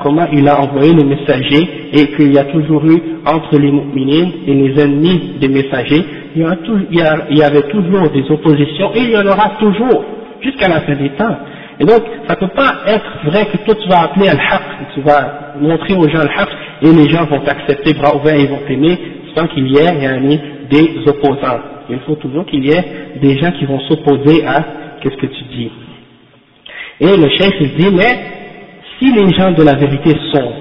A: comment il a envoyé les messagers et qu'il y a toujours eu entre les mu'minines et les ennemis des messagers il y, avait toujours des oppositions et il y en aura toujours jusqu'à la fin des temps. Et donc, ça ne peut pas être vrai que toi tu vas appeler al-haq, tu vas montrer aux gens al-haq et les gens vont t'accepter bras ouverts et vont t'aimer sans qu'il y ait des opposants. Il faut toujours qu'il y ait des gens qui vont s'opposer à qu'est-ce que tu dis. Et le chef il dit, mais si les gens de la vérité sont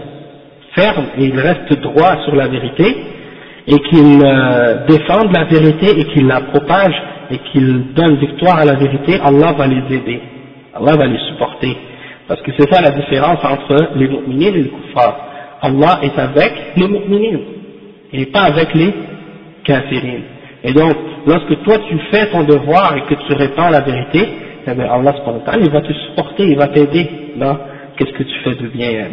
A: fermes et ils restent droits sur la vérité, et qu'ils euh, défendent la vérité et qu'ils la propagent et qu'ils donnent victoire à la vérité, Allah va les aider, Allah va les supporter. Parce que c'est ça la différence entre les mu'minines et les kuffars. Allah est avec les mu'minines et pas avec les kafirines. Et donc, lorsque toi tu fais ton devoir et que tu répands la vérité, eh bien Allah il va te supporter, il va t'aider dans qu'est-ce que tu fais de bien.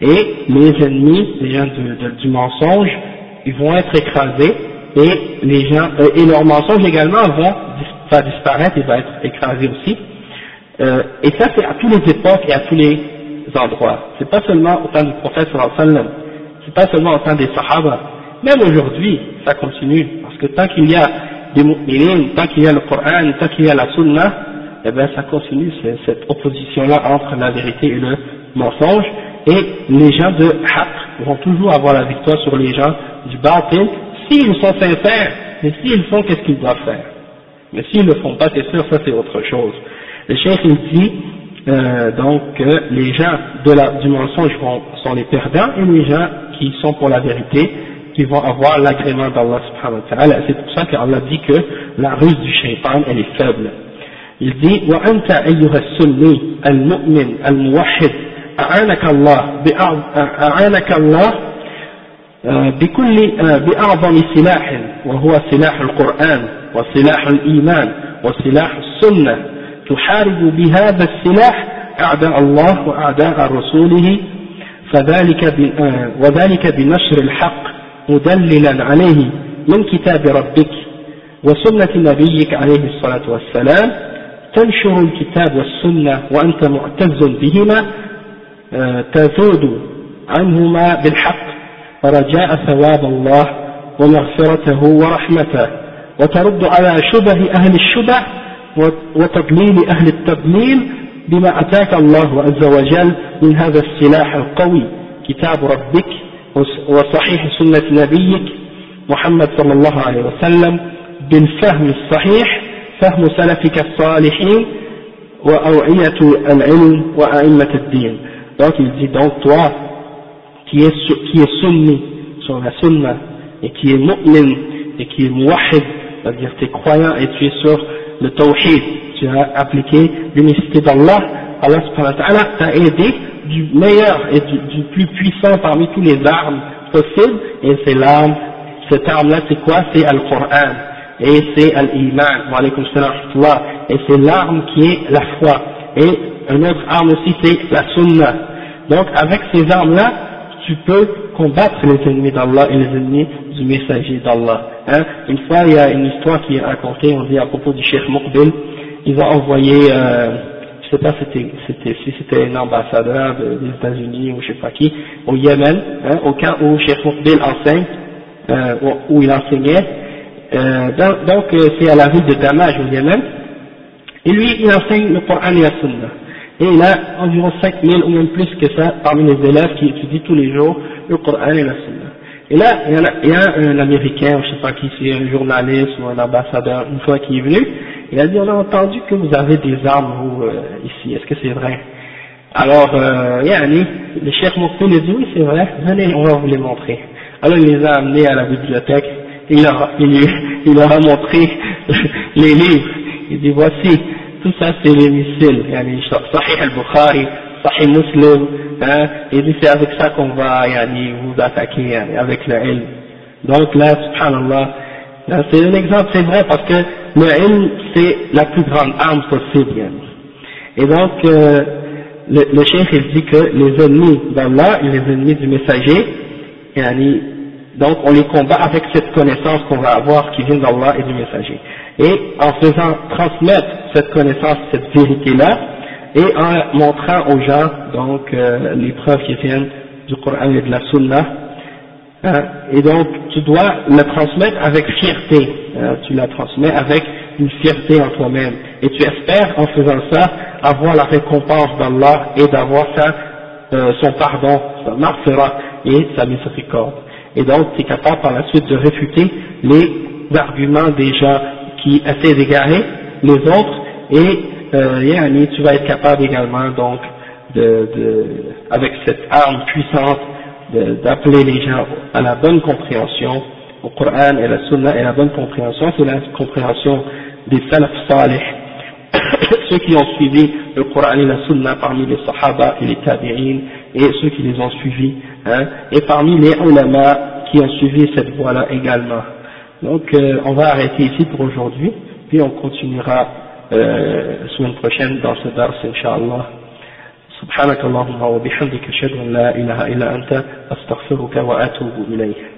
A: Et les ennemis, les gens du mensonge, ils vont être écrasés et les gens euh, et leurs mensonges également vont va disparaître, ils vont être écrasés aussi. Euh, et ça c'est à toutes les époques et à tous les endroits. C'est pas seulement au temps du prophète sallam, c'est pas seulement au temps des sahaba. Même aujourd'hui, ça continue parce que tant qu'il y a des mu'minines, tant qu'il y a le Coran, tant qu'il y a la Sunna, eh bien ça continue cette opposition-là entre la vérité et le mensonge. Et les gens de haq vont toujours avoir la victoire sur les gens du bâtil, s'ils sont sincères, mais s'ils font, qu'est-ce qu'ils doivent faire? Mais s'ils ne font pas, c'est sûr, ça c'est autre chose. Le chef il dit euh, donc que les gens de la, du mensonge vont, sont les perdants et les gens qui sont pour la vérité qui vont avoir l'agrément d'Allah subhanahu wa ta'ala. C'est pour ça qu'Allah dit que la ruse du shaitan elle est faible. Il dit وأنت أيها السني المؤمن الموحد أعانك الله أعانك الله آه، بكل آه، بأعظم سلاح وهو سلاح القرآن وسلاح الإيمان وسلاح السنة تحارب بهذا السلاح أعداء الله وأعداء رسوله فذلك آه، وذلك بنشر الحق مدللا عليه من كتاب ربك وسنة نبيك عليه الصلاة والسلام. تنشر الكتاب والسنة وأنت معتز بهما تذود عنهما بالحق رجاء ثواب الله ومغفرته ورحمته وترد على شبه أهل الشبه وتضليل أهل التضليل بما أتاك الله عز وجل من هذا السلاح القوي. كتاب ربك وصحيح سنة نبيك محمد صلى الله عليه وسلم بالفهم الصحيح فهم سلفك الصالحين وأوعية العلم وأئمة الدين. Donc il dit donc toi qui est, qui est sunni, sur la sunna, et qui est mu'min, et qui est muwahid, c'est-à-dire tu es croyant et tu es sur le tawhid, tu as appliqué l'unicité d'Allah, Allah subhanahu wa ta'ala t'a aidé du meilleur et du, plus puissant parmi tous les armes possibles, et c'est l'arme, cette arme-là c'est quoi? C'est Al-Qur'an, et c'est Al-Iman, wa alaykum et c'est l'arme qui est la foi, et une autre arme aussi c'est la Sunnah. Donc avec ces armes-là, tu peux combattre les ennemis d'Allah et les ennemis du messager d'Allah. Hein? Une fois, il y a une histoire qui est racontée, on dit à propos du Cheikh Muqbil, ils ont envoyé, euh, je sais pas c'était, c'était, si c'était un ambassadeur des États-Unis ou je sais pas qui, au Yémen, hein, au camp où Cheikh Muqbil enseigne, euh, où il enseignait. Euh, donc euh, c'est à la ville de Damaj au Yémen, et lui il enseigne le Coran et la Sunna. Et il a environ 5000 ou même plus que ça parmi les élèves qui étudient tous les jours le Coran et la Sunna. Et là, il y, a, un Américain, je ne sais pas qui c'est, un journaliste ou un ambassadeur, une fois qui est venu, il a dit, on a entendu que vous avez des armes, vous, euh, ici, est-ce que c'est vrai? Alors, euh, Yanni, le chef Mouktoul a dit, oui, c'est vrai, venez, on va vous les montrer. Alors, il les a amenés à la bibliothèque, il leur, il, il leur a montré les livres, il dit, voici, tout ça c'est les missiles, yani, Sahih al-Bukhari, Sahih Muslim, hein, et dit c'est avec ça qu'on va yani, vous attaquer avec le ilm. Donc là, subhanallah, c'est un exemple, c'est vrai parce que le ilm c'est la plus grande arme possible. Yani. Et donc, euh, le, le cheikh il dit que les ennemis d'Allah et les ennemis du messager, yani, donc on les combat avec cette connaissance qu'on va avoir qui vient d'Allah et du messager. Et en faisant transmettre cette connaissance, cette vérité-là, et en montrant aux gens donc euh, les preuves qui viennent du Coran et de la Sunna. Hein, et donc tu dois la transmettre avec fierté, hein, tu la transmets avec une fierté en toi-même. Et tu espères en faisant ça avoir la récompense d'Allah et d'avoir euh, son pardon, sa et sa miséricorde. Et donc tu es capable par la suite de réfuter les arguments des gens qui essaient d'égarer les autres. Et euh, tu vas être capable également donc de, de avec cette arme puissante d'appeler les gens à la bonne compréhension au Coran et la Sunna et la bonne compréhension, c'est la compréhension des salaf salih, ceux qui ont suivi le Coran et la Sunna parmi les Sahaba et les Tabi'in et ceux qui les ont suivis, hein, et parmi les ulama qui ont suivi cette voie-là également. Donc euh, on va arrêter ici pour aujourd'hui, puis on continuera euh, semaine prochaine dans ce dars, Inch'Allah. سبحانك اللهم وبحمدك اشهد ان لا اله الا انت استغفرك واتوب اليك